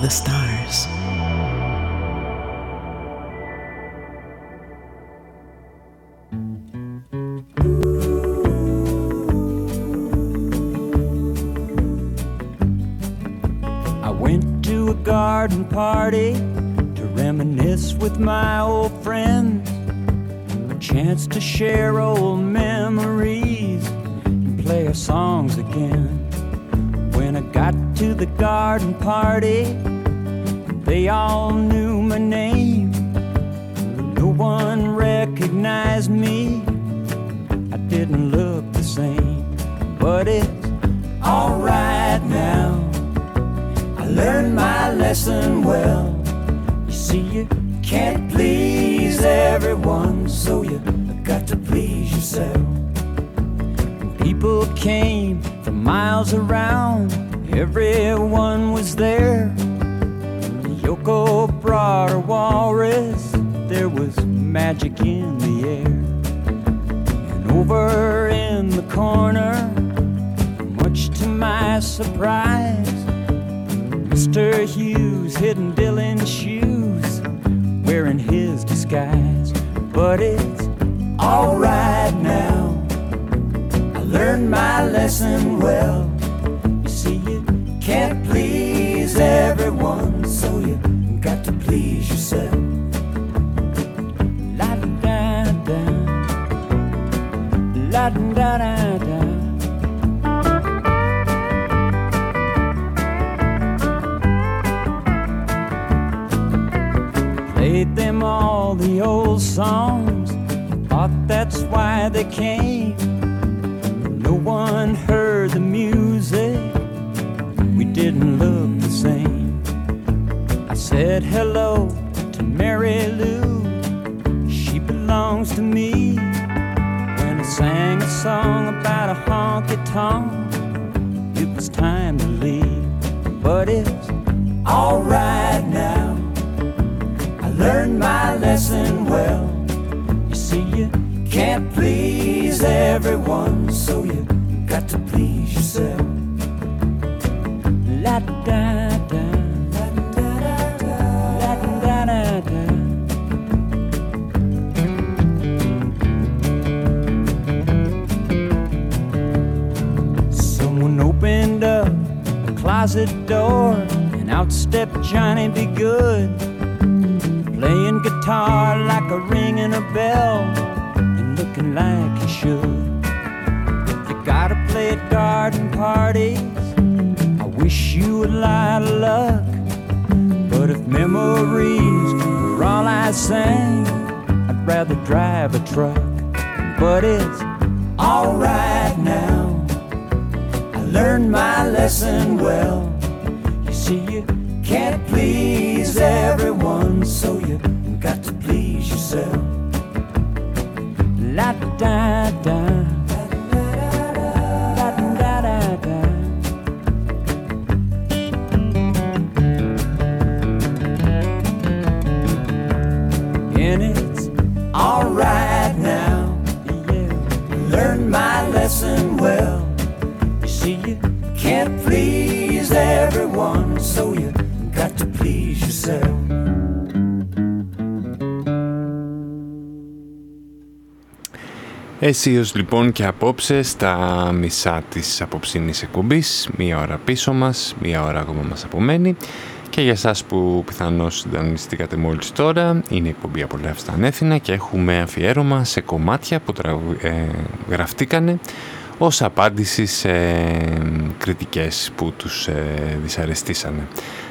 [SPEAKER 5] The stars.
[SPEAKER 6] People came from miles around Everyone was there,
[SPEAKER 5] Yoko brought her walrus, there was magic in the air. And over in the corner, much to my surprise, Mr. Hughes hidden Dylan's shoes, wearing his disguise. But it's alright now. Learned my lesson well. You see, you can't please everyone, so you got to please yourself. La da da, la da da da. Played them all the old songs. Thought that's why they came. No one heard the music. We didn't look the same. I said hello to Mary Lou. She belongs to me. When I sang a song about a honky tonk, it was time to leave. But it's alright now. I learned my lesson well. You see, you can't please everyone, so you got to please yourself. La da da, la da da da, la da da da. Someone opened up a closet door, and out stepped Johnny Be Good playing guitar like a ring ringing a bell and looking like he should. Garden parties, I wish you a lot of luck. But if memories were all I sang, I'd rather drive a truck. But it's alright now. I learned my lesson well. You see, you can't please everyone,
[SPEAKER 1] Αισίως λοιπόν και απόψε στα μισά της απόψινής εκπομπής, μία ώρα πίσω μας, μία ώρα ακόμα μας απομένει και για σας που πιθανώς συντανιστήκατε μόλις τώρα, είναι η εκπομπή Απολαύστα Ανέθινα και έχουμε αφιέρωμα σε κομμάτια που τραγου... ε, γραφτήκανε ως απάντηση σε κριτικές που τους ε, δυσαρεστήσανε.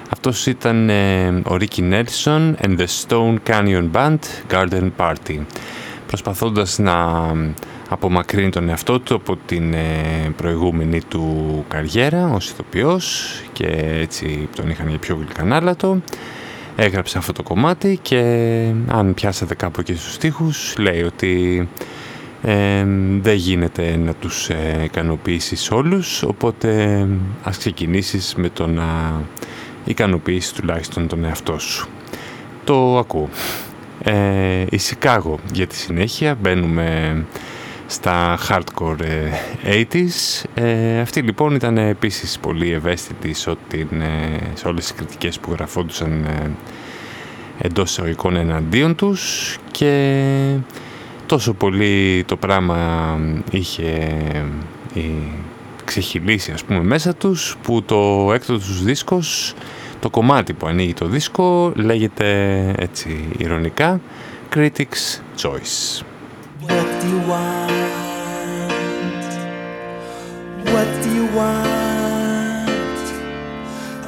[SPEAKER 1] Αυτός ήταν ε, ο Ricky Nelson and the Stone Canyon Band Garden Party προσπαθώντας να απομακρύνει τον εαυτό του από την ε, προηγούμενη του καριέρα ως ηθοποιός και έτσι τον είχαν για πιο γλυκανάλατο έγραψε αυτό το κομμάτι και αν πιάσατε κάπου εκεί στους στίχους λέει ότι ε, δεν γίνεται να τους ε, ικανοποιήσεις όλους οπότε ας ξεκινήσεις με το να ικανοποιήσεις τουλάχιστον τον εαυτό σου. Το ακούω ε, η Σικάγο για τη συνέχεια. Μπαίνουμε στα hardcore 80s ε, αυτή λοιπόν ήταν επίσης πολύ ευαίσθητη σε, ό,τι, σε όλες τις κριτικές που γραφόντουσαν ε, εντός εισαγωγικών εναντίον τους. Και τόσο πολύ το πράγμα είχε ε, ξεχυλήσει ας πούμε μέσα τους που το έκτο τους δίσκος το κομμάτι που ανοίγει το δίσκο λέγεται έτσι ηρωνικά Critics Choice.
[SPEAKER 7] What do you want? What do you want?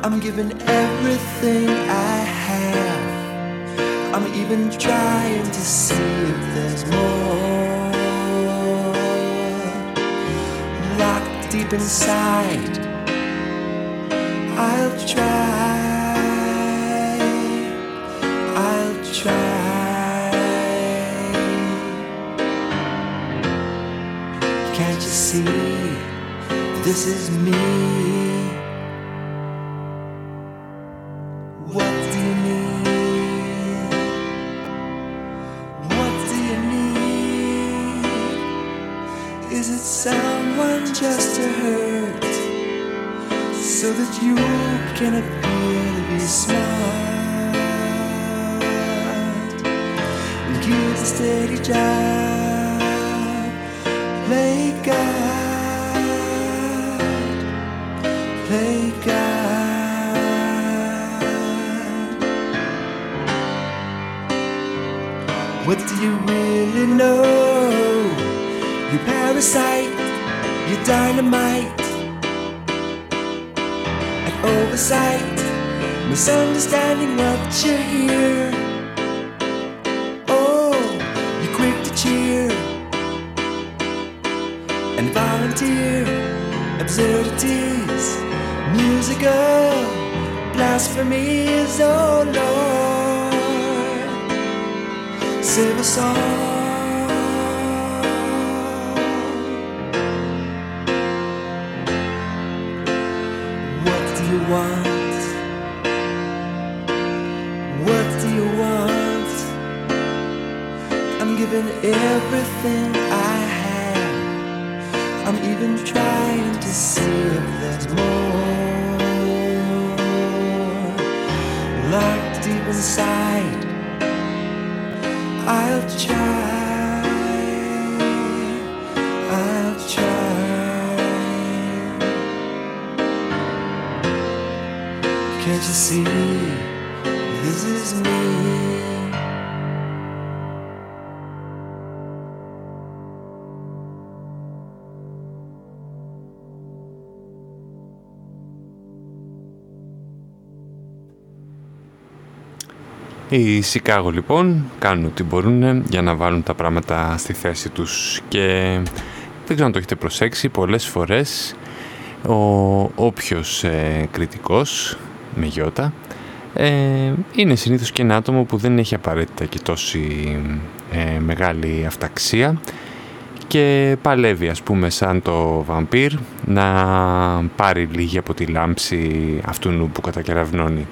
[SPEAKER 7] I'm giving everything I have. I'm even trying to see if there's more. Locked deep inside. I'll try. I'll try. Can't you see? This is me. So that you can appear to be smart and keep a steady job. Play God, play God. What do you really know? You parasite, you dynamite, oversight, misunderstanding what you hear. Oh, you're quick to cheer and volunteer absurdities, musical blasphemies. Oh Lord, save us all.
[SPEAKER 1] Οι Σικάγο λοιπόν κάνουν ό,τι μπορούν για να βάλουν τα πράγματα στη θέση τους και δεν ξέρω αν το έχετε προσέξει πολλές φορές ο όποιος ε, κριτικός με γιώτα ε, είναι συνήθως και ένα άτομο που δεν έχει απαραίτητα και τόση ε, μεγάλη αυταξία και παλεύει ας πούμε σαν το βαμπύρ να πάρει λίγη από τη λάμψη αυτού που κατακεραυνώνει.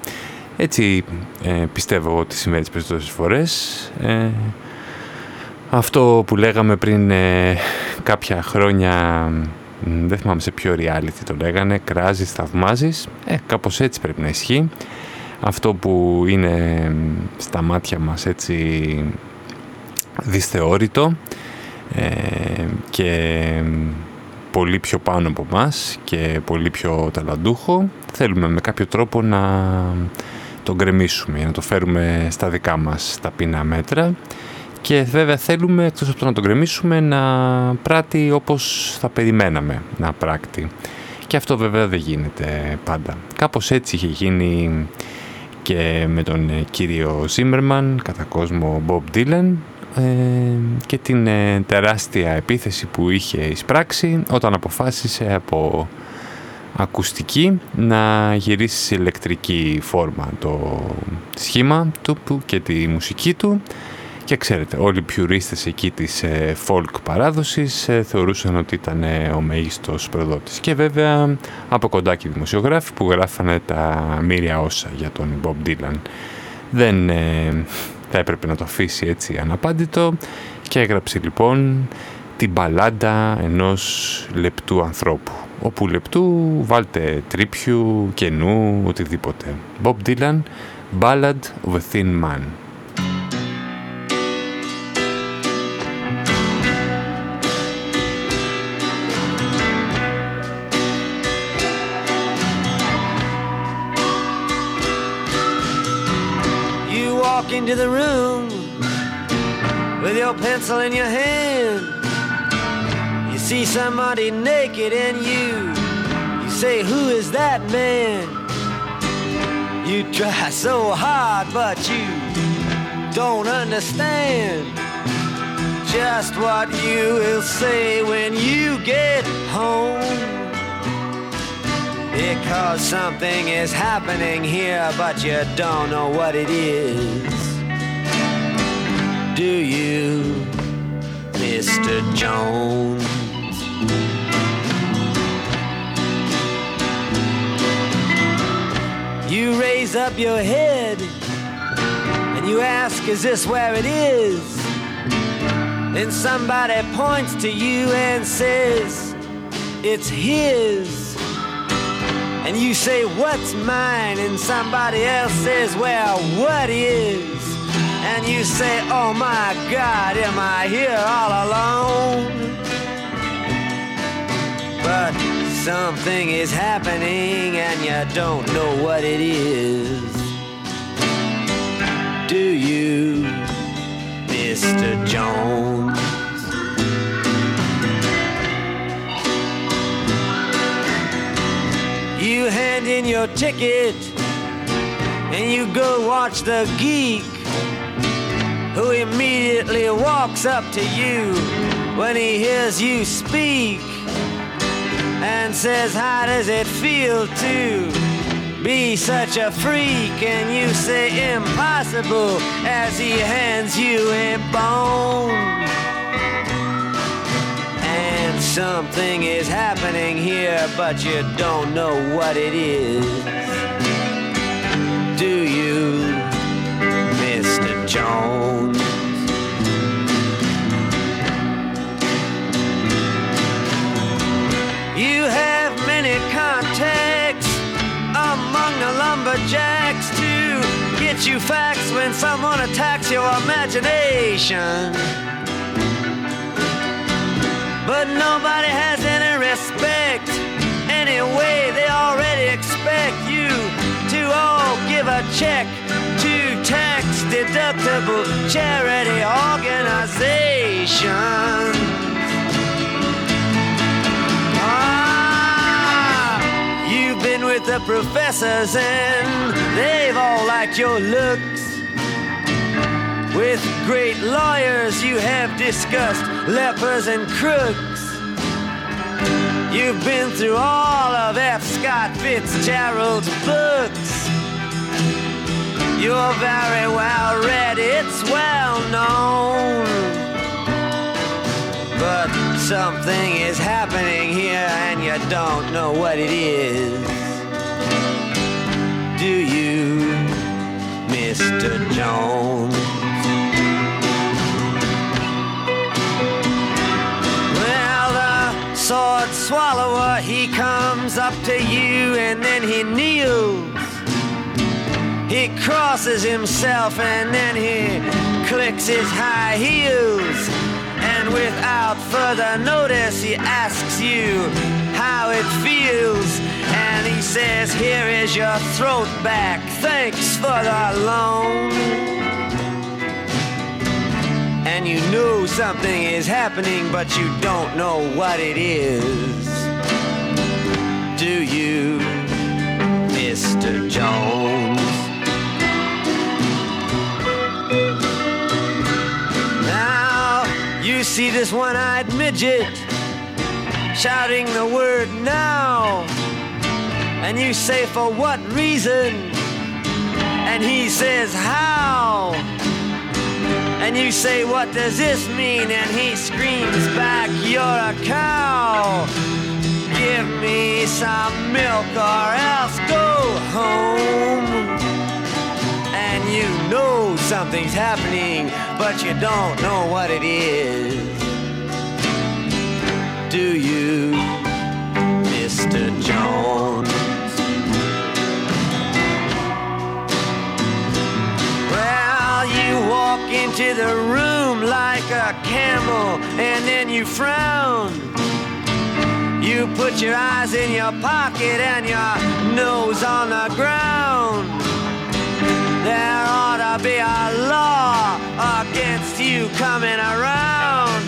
[SPEAKER 1] Έτσι ε, πιστεύω ότι συμβαίνει τις περισσότερες φορές. Ε, αυτό που λέγαμε πριν ε, κάποια χρόνια, μ, δεν θυμάμαι σε ποιο reality το λέγανε, κράζεις, θαυμάζεις, ε, κάπως έτσι πρέπει να ισχύει. Αυτό που είναι μ, στα μάτια μας έτσι δυσθεώρητο ε, και μ, πολύ πιο πάνω από μας και πολύ πιο ταλαντούχο, θέλουμε με κάποιο τρόπο να τον γκρεμίσουμε, για να το φέρουμε στα δικά μας ταπεινά μέτρα και βέβαια θέλουμε εκτός από το να τον γκρεμίσουμε να πράττει όπως θα περιμέναμε να πράκτει. Και αυτό βέβαια δεν γίνεται πάντα. Κάπως έτσι είχε γίνει και με τον ε, κύριο Ζίμερμαν, κατά κόσμο Bob Dylan ε, και την ε, τεράστια επίθεση που είχε εισπράξει όταν αποφάσισε από ακουστική να γυρίσει σε ηλεκτρική φόρμα το σχήμα του και τη μουσική του. Και ξέρετε όλοι οι πιουρίστες εκεί της ε, folk παράδοσης ε, θεωρούσαν ότι ήταν ε, ο μέγιστος προδότης. Και βέβαια από κοντά και οι δημοσιογράφοι που γράφανε τα μύρια όσα για τον Bob Dylan. Δεν ε, θα έπρεπε να το αφήσει έτσι αναπάντητο. Και έγραψε λοιπόν την μπαλάντα ενός λεπτού ανθρώπου όπου λεπτού βάλτε τρίπιου, καινού, οτιδήποτε. Bob Dylan, Ballad of a Thin Man.
[SPEAKER 4] You walk into the room with your pencil in your hand. See somebody naked and you you say who is that man? You try so hard but you don't understand just what you will say when you get home. Because something is happening here, but you don't know what it is. Do you, Mr. Jones? You raise up your head and you ask, Is this where it is? Then somebody points to you and says, it's his. And you say, What's mine? And somebody else says, Well, what is? And you say, Oh my God, am I here all alone? But something is happening and you don't know what it is. Do you, Mr. Jones? You hand in your ticket and you go watch the geek who immediately walks up to you when he hears you speak and says, How does it feel to be such a freak? And you say, Impossible, as he hands you a bone. And something is happening here, but you don't know what it is. Do you, Mr. Jones? Lumberjacks to get you facts when someone attacks your imagination. But nobody has any respect. Anyway, they already expect you to all give a check to tax deductible charity organizations. Been with the professors and they've all liked your looks. With great lawyers, you have discussed lepers and crooks. You've been through all of F. Scott Fitzgerald's books. You're very well read, it's well known. But something is happening here and you don't know what it is. Do you, Mr. Jones? Well, the sword swallower, he comes up to you and then he kneels. He crosses himself and then he clicks his high heels. And without further notice, he asks you how it feels. And he says, Here is your throat back. Thanks for the loan. And you know something is happening, but you don't know what it is. Do you, Mr. Jones? You see this one eyed midget shouting the word now. And you say, For what reason? And he says, How? And you say, What does this mean? And he screams back, You're a cow. Give me some milk or else go home. You know something's happening, but you don't know what it is. Do you, Mr. Jones? Well, you walk into the room like a camel and then you frown. You put your eyes in your pocket and your nose on the ground. There ought to be a law against you coming around.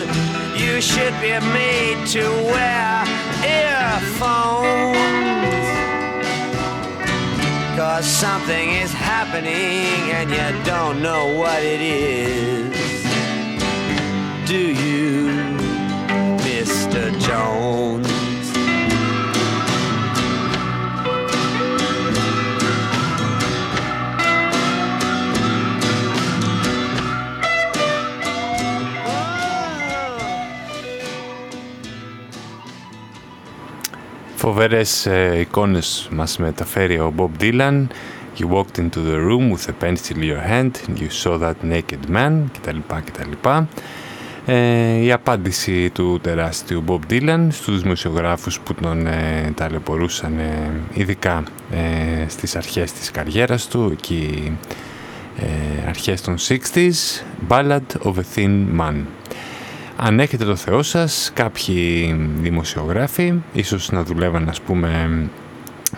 [SPEAKER 4] You should be made to wear earphones. Cause something is happening and you don't know what it is. Do you, Mr. Jones?
[SPEAKER 1] Φοβερές ε, εικόνες μας μεταφέρει ο Bob Dylan. You walked into the room with a pencil in your hand and you saw that naked man κτλ. κτλ. Ε, η απάντηση του τεράστιου Bob Dylan στους δημοσιογράφους που τον ε, ταλαιπωρούσαν ε, ειδικά ε, στις αρχές της καριέρας του, εκεί ε, αρχές των 60s, Ballad of a Thin Man. Αν έχετε το Θεό σας, κάποιοι δημοσιογράφοι, ίσως να δουλεύαν ας πούμε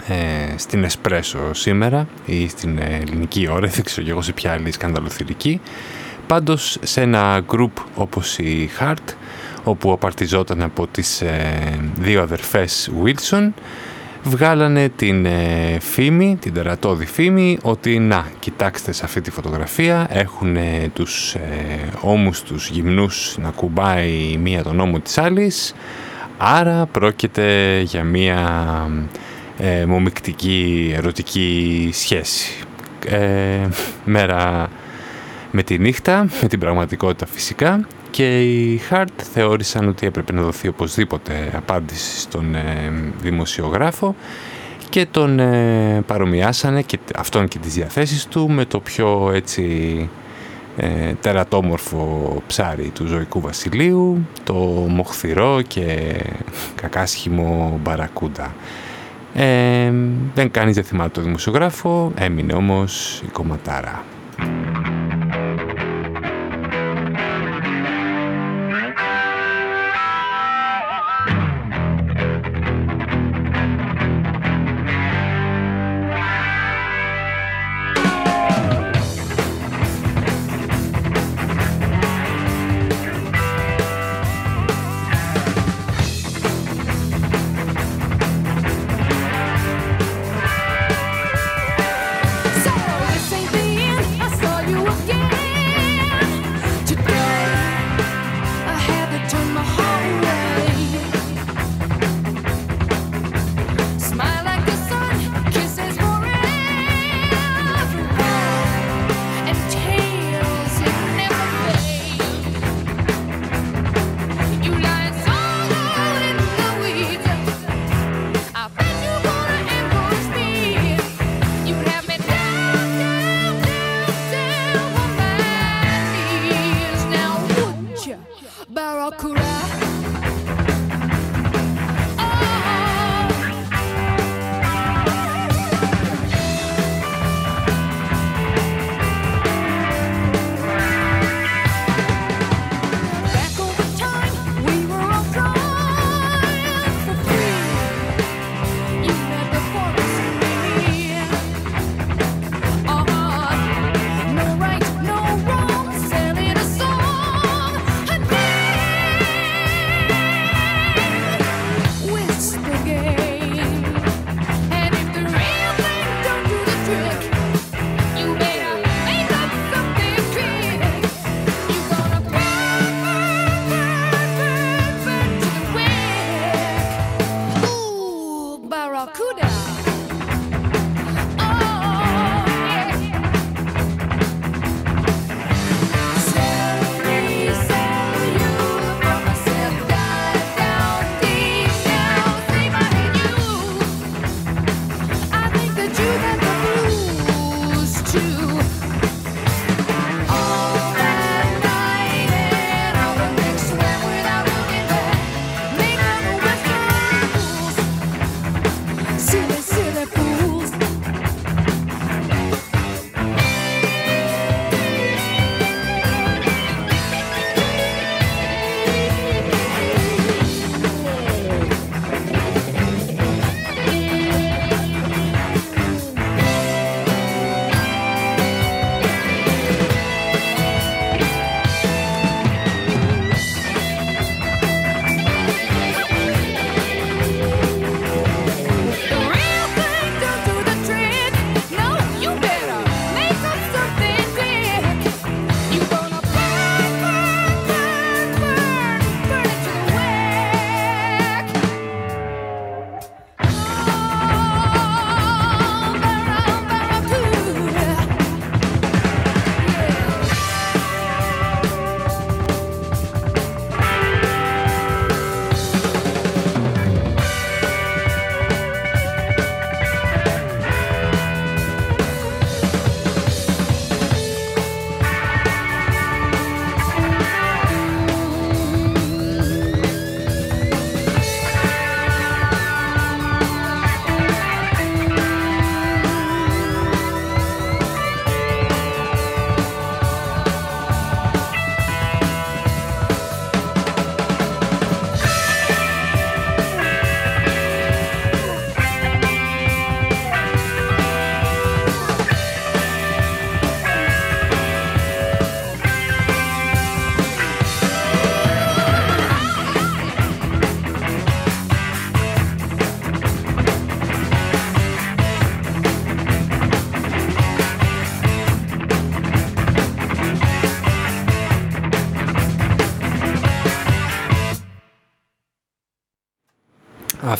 [SPEAKER 1] ε, στην Εσπρέσο σήμερα ή στην ελληνική ώρα, δεν ξέρω και εγώ σε ποια άλλη σκανδαλοθυρική, Πάντως σε ένα group όπως η Heart, όπου απαρτιζόταν από τις ε, δύο αδερφές Wilson, βγάλανε την ε, φήμη, την τερατώδη φήμη, ότι να, κοιτάξτε σε αυτή τη φωτογραφία, έχουν ε, τους ε, ώμους τους γυμνούς να κουμπάει μία τον ώμο της άλλης, άρα πρόκειται για μία ε, μομικτική ερωτική σχέση. μέρα με τη νύχτα, με την πραγματικότητα φυσικά και οι Hart θεώρησαν ότι έπρεπε να δοθεί οπωσδήποτε απάντηση στον ε, δημοσιογράφο και τον ε, παρομοιάσανε και αυτόν και τις διαθέσεις του με το πιο έτσι ε, τερατόμορφο ψάρι του ζωικού βασιλείου, το μοχθηρό και κακάσχημο μπαρακούντα. Ε, δεν κανείς δεν θυμάται το δημοσιογράφο, έμεινε όμως η κομματάρα. do that.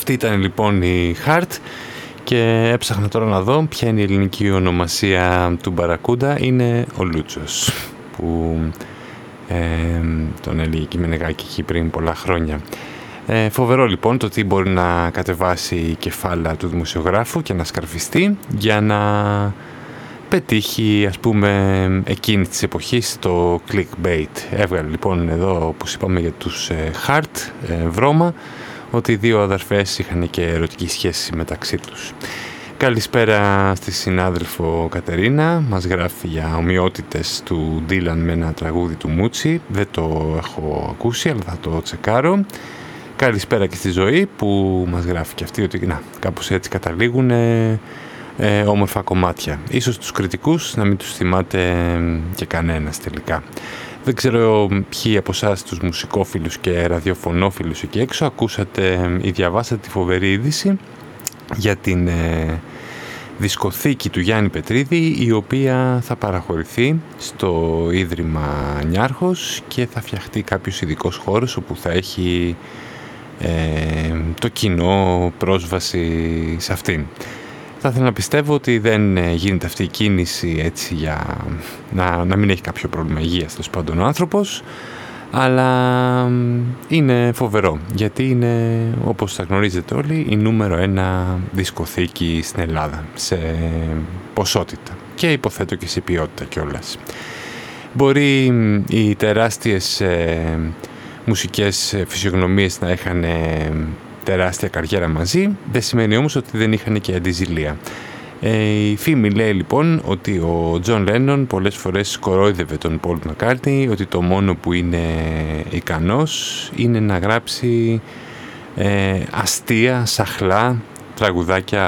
[SPEAKER 1] Αυτή ήταν λοιπόν η Heart και έψαχνα τώρα να δω ποια είναι η ελληνική ονομασία του Μπαρακούντα. Είναι ο Λούτσος που ε, τον έλεγε και Μενεγάκη εκεί πριν πολλά χρόνια. Ε, φοβερό λοιπόν το ότι μπορεί να κατεβάσει η κεφάλα του δημοσιογράφου και να σκαρφιστεί για να πετύχει ας πούμε εκείνη της εποχής το clickbait. Έβγαλε λοιπόν εδώ όπως είπαμε για τους ε, Hart ε, βρώμα ότι οι δύο αδερφές είχαν και ερωτική σχέση μεταξύ τους. Καλησπέρα στη συνάδελφο Κατερίνα. Μας γράφει για ομοιότητες του Ντίλαν με ένα τραγούδι του Μούτσι. Δεν το έχω ακούσει, αλλά θα το τσεκάρω. Καλησπέρα και στη ζωή που μας γράφει και αυτή ότι να, κάπως έτσι καταλήγουν ε, όμορφα κομμάτια. Ίσως τους κριτικούς να μην τους θυμάται και κανένας τελικά. Δεν ξέρω ποιοι από εσάς τους μουσικόφιλους και ραδιοφωνόφιλους εκεί έξω ακούσατε ή διαβάσατε τη φοβερή είδηση για την ε, δισκοθήκη του Γιάννη Πετρίδη η οποία θα παραχωρηθεί στο Ίδρυμα Νιάρχος και θα φτιαχτεί κάποιος ειδικός χώρος όπου θα έχει ε, το κοινό πρόσβαση σε αυτήν. Θα ήθελα να πιστεύω ότι δεν ε, γίνεται αυτή η κίνηση έτσι για να, να μην έχει κάποιο πρόβλημα υγείας τέλος πάντων ο άνθρωπος αλλά είναι φοβερό γιατί είναι όπως θα γνωρίζετε όλοι η νούμερο ένα δισκοθήκη στην Ελλάδα σε ποσότητα και υποθέτω και σε ποιότητα κιόλας. Μπορεί οι τεράστιες ε, μουσικές φυσιογνωμίες να είχαν τεράστια καριέρα μαζί, δεν σημαίνει όμως ότι δεν είχαν και αντιζηλία. Ε, η φήμη λέει λοιπόν ότι ο Τζον Λένον πολλές φορές κορόιδευε τον Πολ Μακάρτνι, ότι το μόνο που είναι ικανός είναι να γράψει ε, αστεία, σαχλά, τραγουδάκια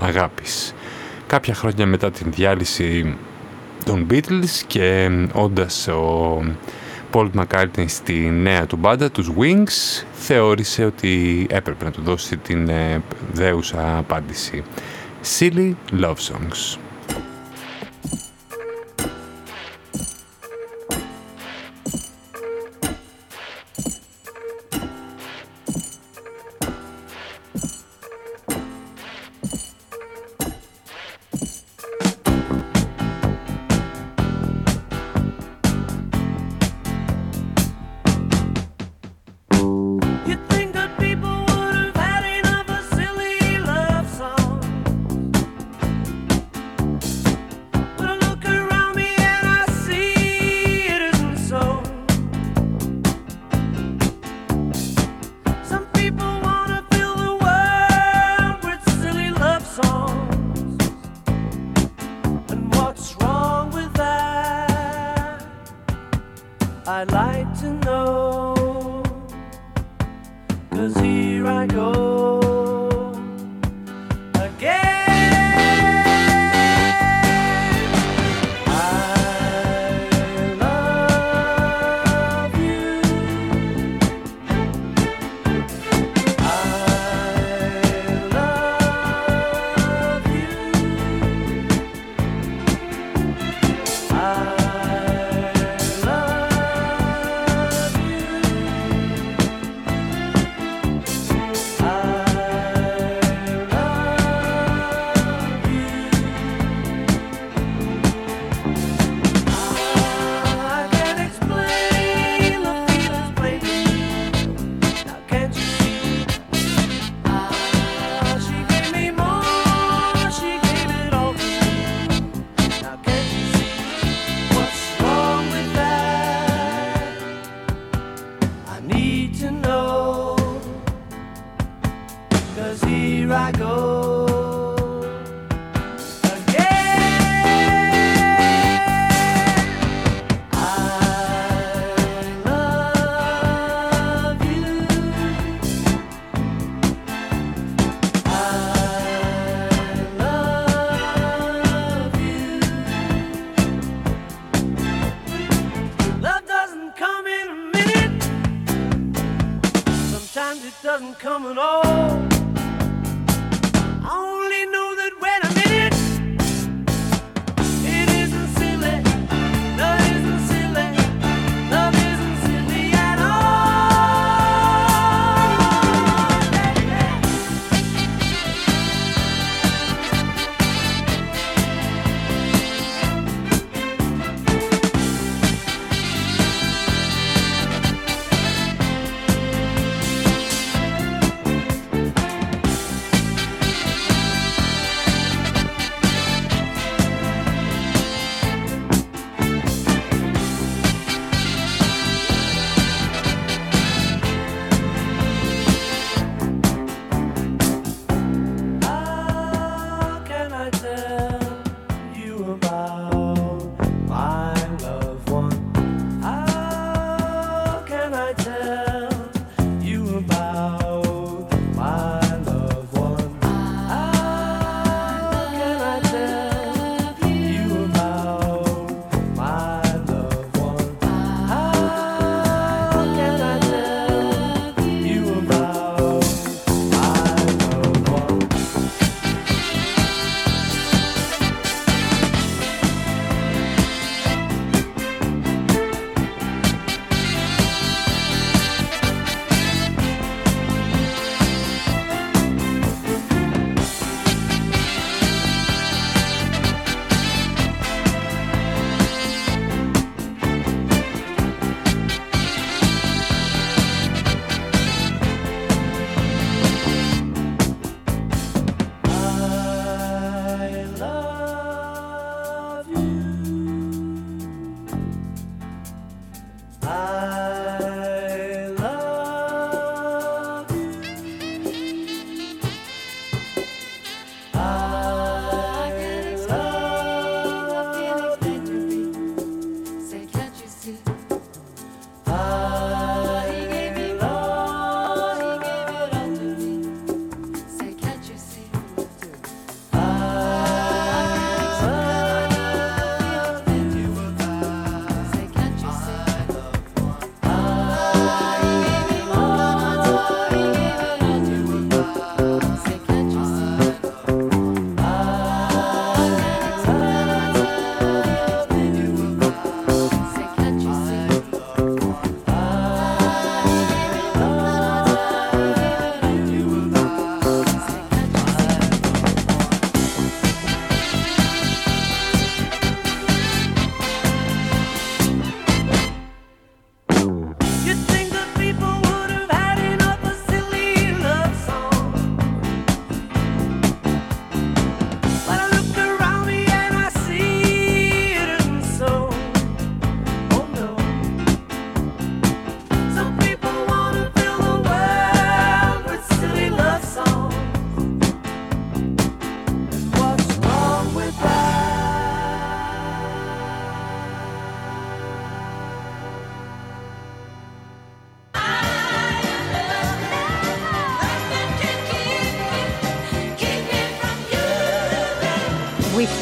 [SPEAKER 1] αγάπης. Κάποια χρόνια μετά την διάλυση των Beatles και όντας ο Paul McCartney στη νέα του μπάντα, τους Wings, θεώρησε ότι έπρεπε να του δώσει την ε, δέουσα απάντηση. Silly Love Songs.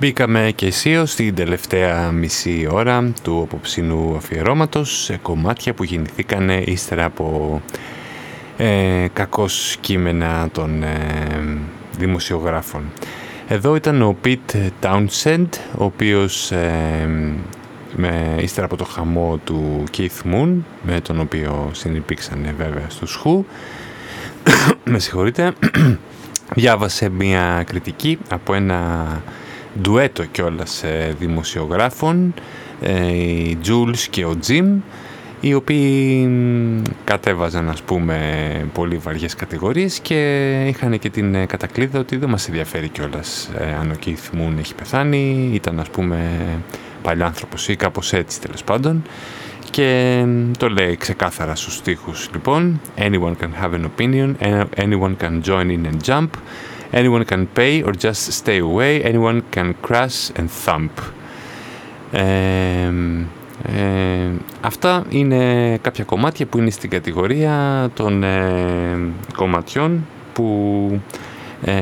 [SPEAKER 1] Μπήκαμε και εσύ στην τελευταία μισή ώρα του απόψινού αφιερώματος σε κομμάτια που γεννηθήκαν ύστερα από ε, κακώς κείμενα των ε, δημοσιογράφων. Εδώ ήταν ο Pete Townsend, ο οποίος ε, με, ύστερα από το χαμό του Keith Moon, με τον οποίο συνυπήρξαν βέβαια στους Who, με συγχωρείτε, διάβασε μια κριτική από ένα ντουέτο κιόλας ε, δημοσιογράφων, ε, η Jules και ο Jim, οι οποίοι μ, κατέβαζαν ας πούμε πολύ βαριές κατηγορίες και είχαν και την ε, κατακλείδα ότι δεν μας ενδιαφέρει κιόλας ε, αν ο Keith Moon έχει πεθάνει, ήταν ας πούμε παλιάνθρωπος ή κάπως έτσι τέλος πάντων. Και μ, το λέει ξεκάθαρα στους στίχους λοιπόν anyone can have an opinion, anyone can join in and jump anyone can pay or just stay away anyone can crash and thump ε, ε, αυτά είναι κάποια κομμάτια που είναι στην κατηγορία των ε, κομματιών που, ε,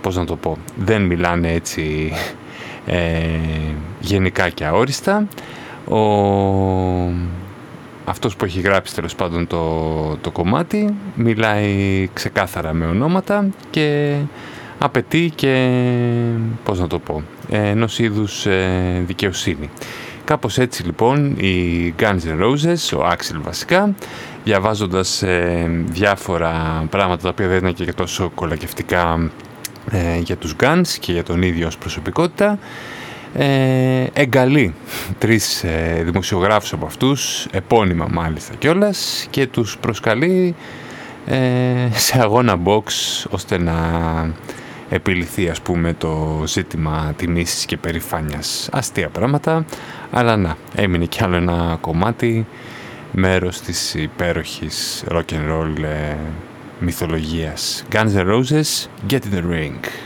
[SPEAKER 1] πώς να το πω, δεν μιλάνε έτσι ε, γενικά και αόριστα. Ο, αυτός που έχει γράψει τέλος πάντων το, το κομμάτι μιλάει ξεκάθαρα με ονόματα και απαιτεί και, πώς να το πω, ενός είδους ε, δικαιοσύνη. Κάπως έτσι λοιπόν οι Guns N' Roses, ο Axel βασικά, διαβάζοντας ε, διάφορα πράγματα τα οποία δεν είναι και τόσο κολακευτικά ε, για τους Guns και για τον ίδιο ως προσωπικότητα, ε, εγκαλεί τρεις ε, δημοσιογράφους από αυτούς, επώνυμα μάλιστα κιόλας, και τους προσκαλεί ε, σε αγώνα box ώστε να
[SPEAKER 8] επιληθεί ας πούμε το ζήτημα τιμής και περηφάνειας. Αστεία πράγματα, αλλά να, έμεινε κι άλλο ένα κομμάτι, μέρος της υπέροχης rock and roll ε, μυθολογίας. Guns N' Roses, Get in the Ring.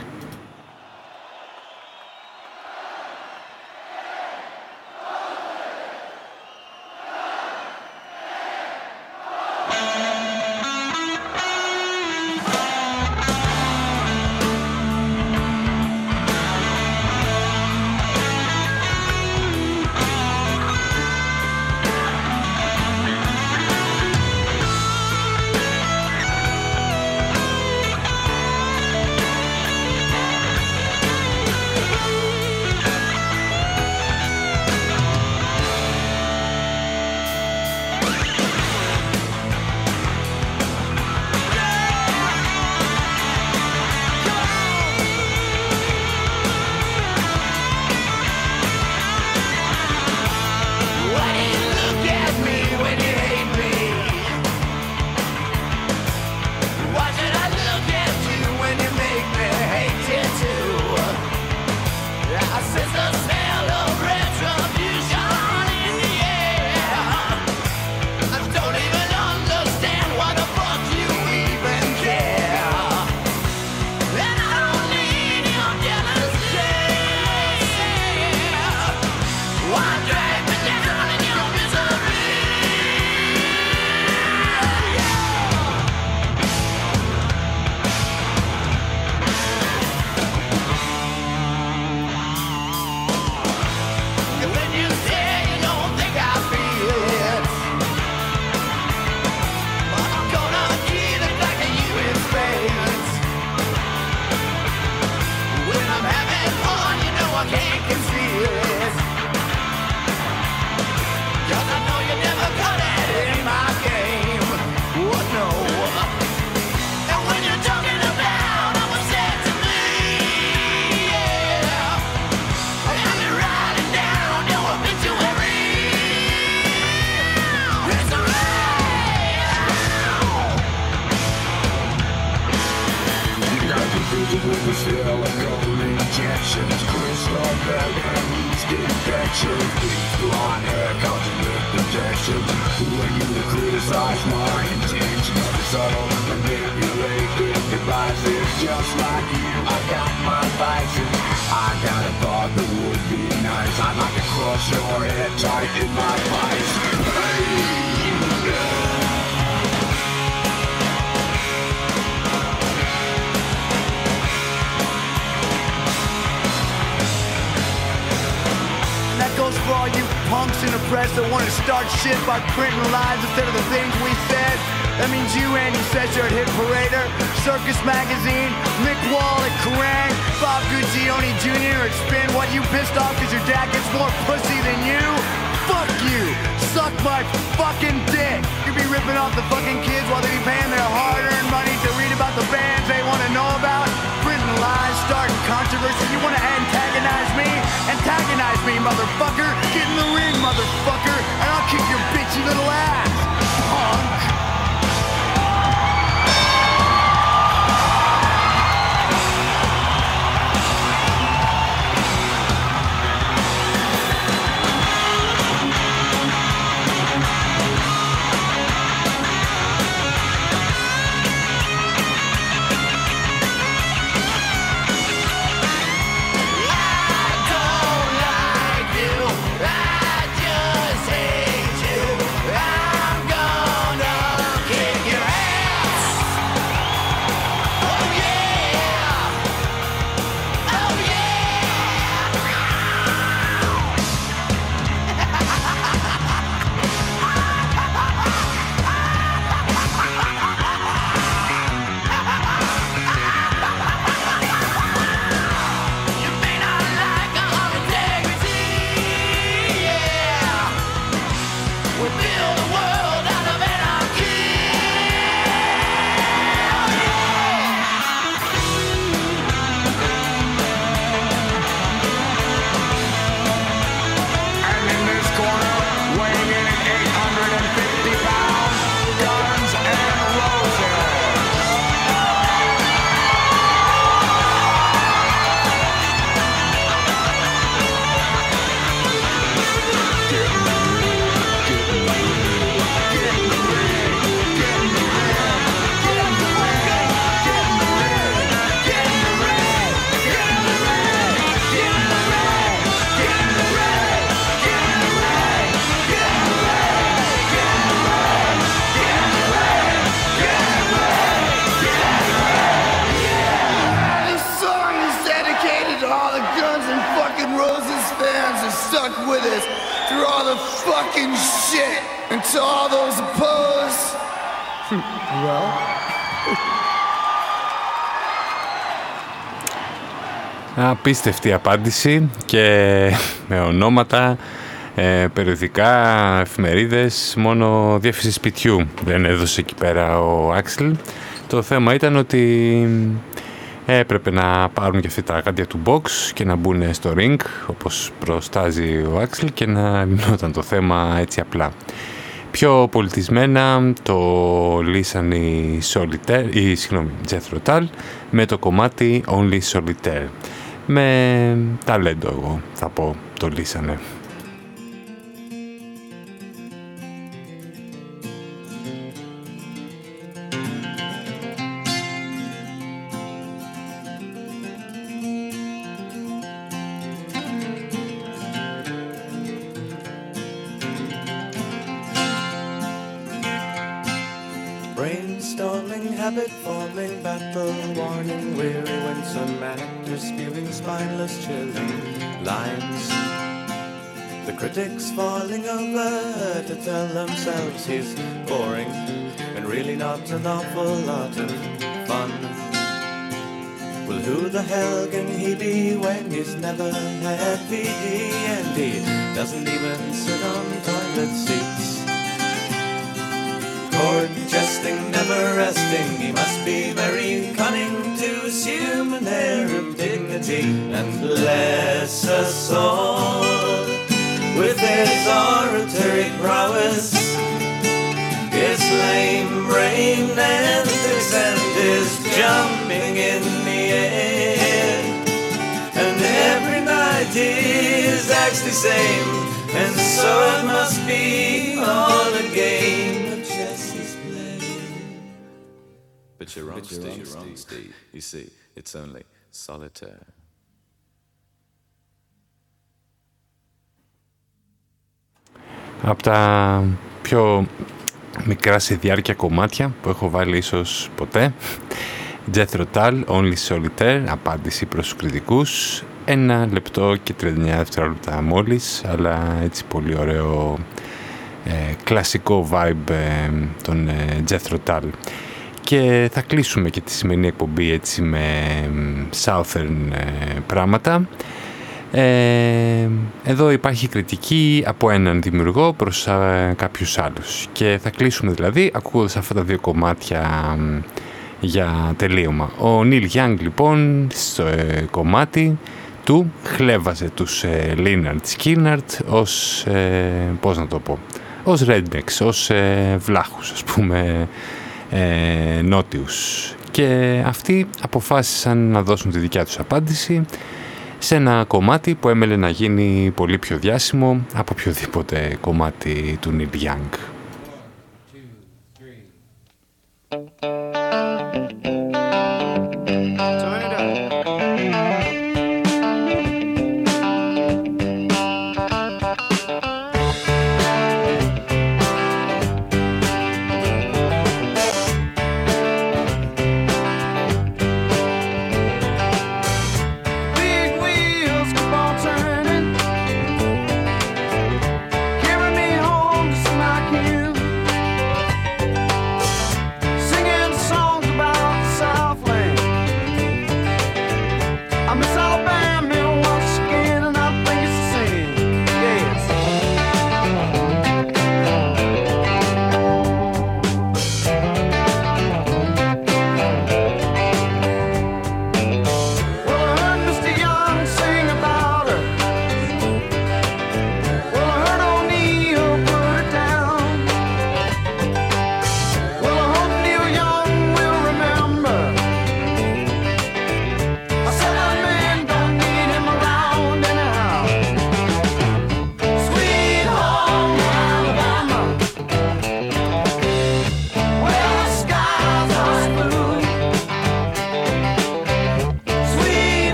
[SPEAKER 9] Spin, what you pissed
[SPEAKER 8] off because your dad gets more pussy than you? Fuck you! Suck my fucking dick! You be ripping off
[SPEAKER 9] the fucking kids while they be paying their hard-earned money to read about the bands
[SPEAKER 8] they want to know about, printing lies, starting controversy. You want to antagonize me? Antagonize me, motherfucker! Get in the ring, motherfucker, and I'll kick your bitchy little ass!
[SPEAKER 1] Απίστευτη απάντηση και με ονόματα, ε, περιοδικά, εφημερίδες, μόνο διεύθυνση σπιτιού δεν έδωσε εκεί πέρα ο Άξιλ. Το θέμα ήταν ότι έπρεπε να πάρουν και αυτή τα γάντια του box και να μπουν στο ring όπως προστάζει ο Άξιλ και να λυνόταν το θέμα έτσι απλά. Πιο πολιτισμένα το λύσαν οι, Solitaire, οι συγγνώμη, Jethro με το κομμάτι Only Solitaire. Με ταλέντο εγώ θα πω το λύσανε.
[SPEAKER 10] Themselves he's boring and really not an awful lot of fun. Well, who the hell can he be when he's never VD and he doesn't even sit on toilet seats? Court jesting, never resting, he must be very cunning to assume an air of dignity and bless us all with his oratory prowess His lame brain antics and his jumping in the air. And every night his acts the same, and so it must be all a game. that chess is played.
[SPEAKER 11] But you're wrong, Steve. You're wrong, Steve. You see, it's only solitaire.
[SPEAKER 1] Από τα πιο μικρά σε διάρκεια κομμάτια που έχω βάλει ίσως ποτέ. Jethro Tull, Only Solitaire, απάντηση προς τους κριτικούς. Ένα λεπτό και 39 δευτερόλεπτα μόλις, αλλά έτσι πολύ ωραίο ε, κλασικό vibe ε, των ε, Jethro Tull. Και θα κλείσουμε και τη σημερινή εκπομπή έτσι με southern ε, πράγματα. Ε, εδώ υπάρχει κριτική από έναν δημιουργό προς α, κάποιους άλλους. Και θα κλείσουμε δηλαδή ακούγοντας αυτά τα δύο κομμάτια μ, για τελείωμα. Ο Νίλ Γιάνγκ λοιπόν στο ε, κομμάτι του χλέβαζε τους ε, Λίναρτ Σκίναρτ ως, ε, πώς να το πω, ως rednecks, ως ε, βλάχους ας πούμε ε, νότιους. Και αυτοί αποφάσισαν να δώσουν τη δικιά τους απάντηση σε ένα κομμάτι που έμελε να γίνει πολύ πιο διάσημο από οποιοδήποτε κομμάτι του Neil Young.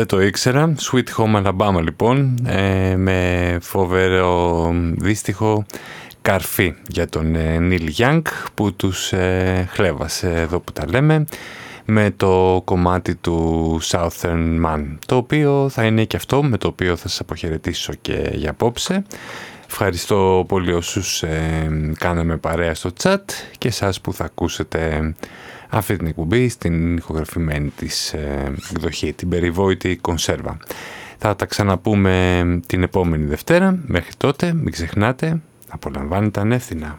[SPEAKER 1] Δεν το ήξερα. Sweet Home Alabama λοιπόν, ε, με φοβερό δύστιχο καρφί για τον ε, Neil Young που τους ε, χλέβασε εδώ που τα λέμε με το κομμάτι του Southern Man το οποίο θα είναι και αυτό με το οποίο θα σας αποχαιρετήσω και για απόψε. Ευχαριστώ πολύ όσους ε, κάναμε παρέα στο chat και σας που θα ακούσετε αυτή την εκπομπή στην ηχογραφημένη της ε, εκδοχή, την περιβόητη κονσέρβα. Θα τα ξαναπούμε την επόμενη Δευτέρα. Μέχρι τότε μην ξεχνάτε, απολαμβάνετε ανεύθυνα.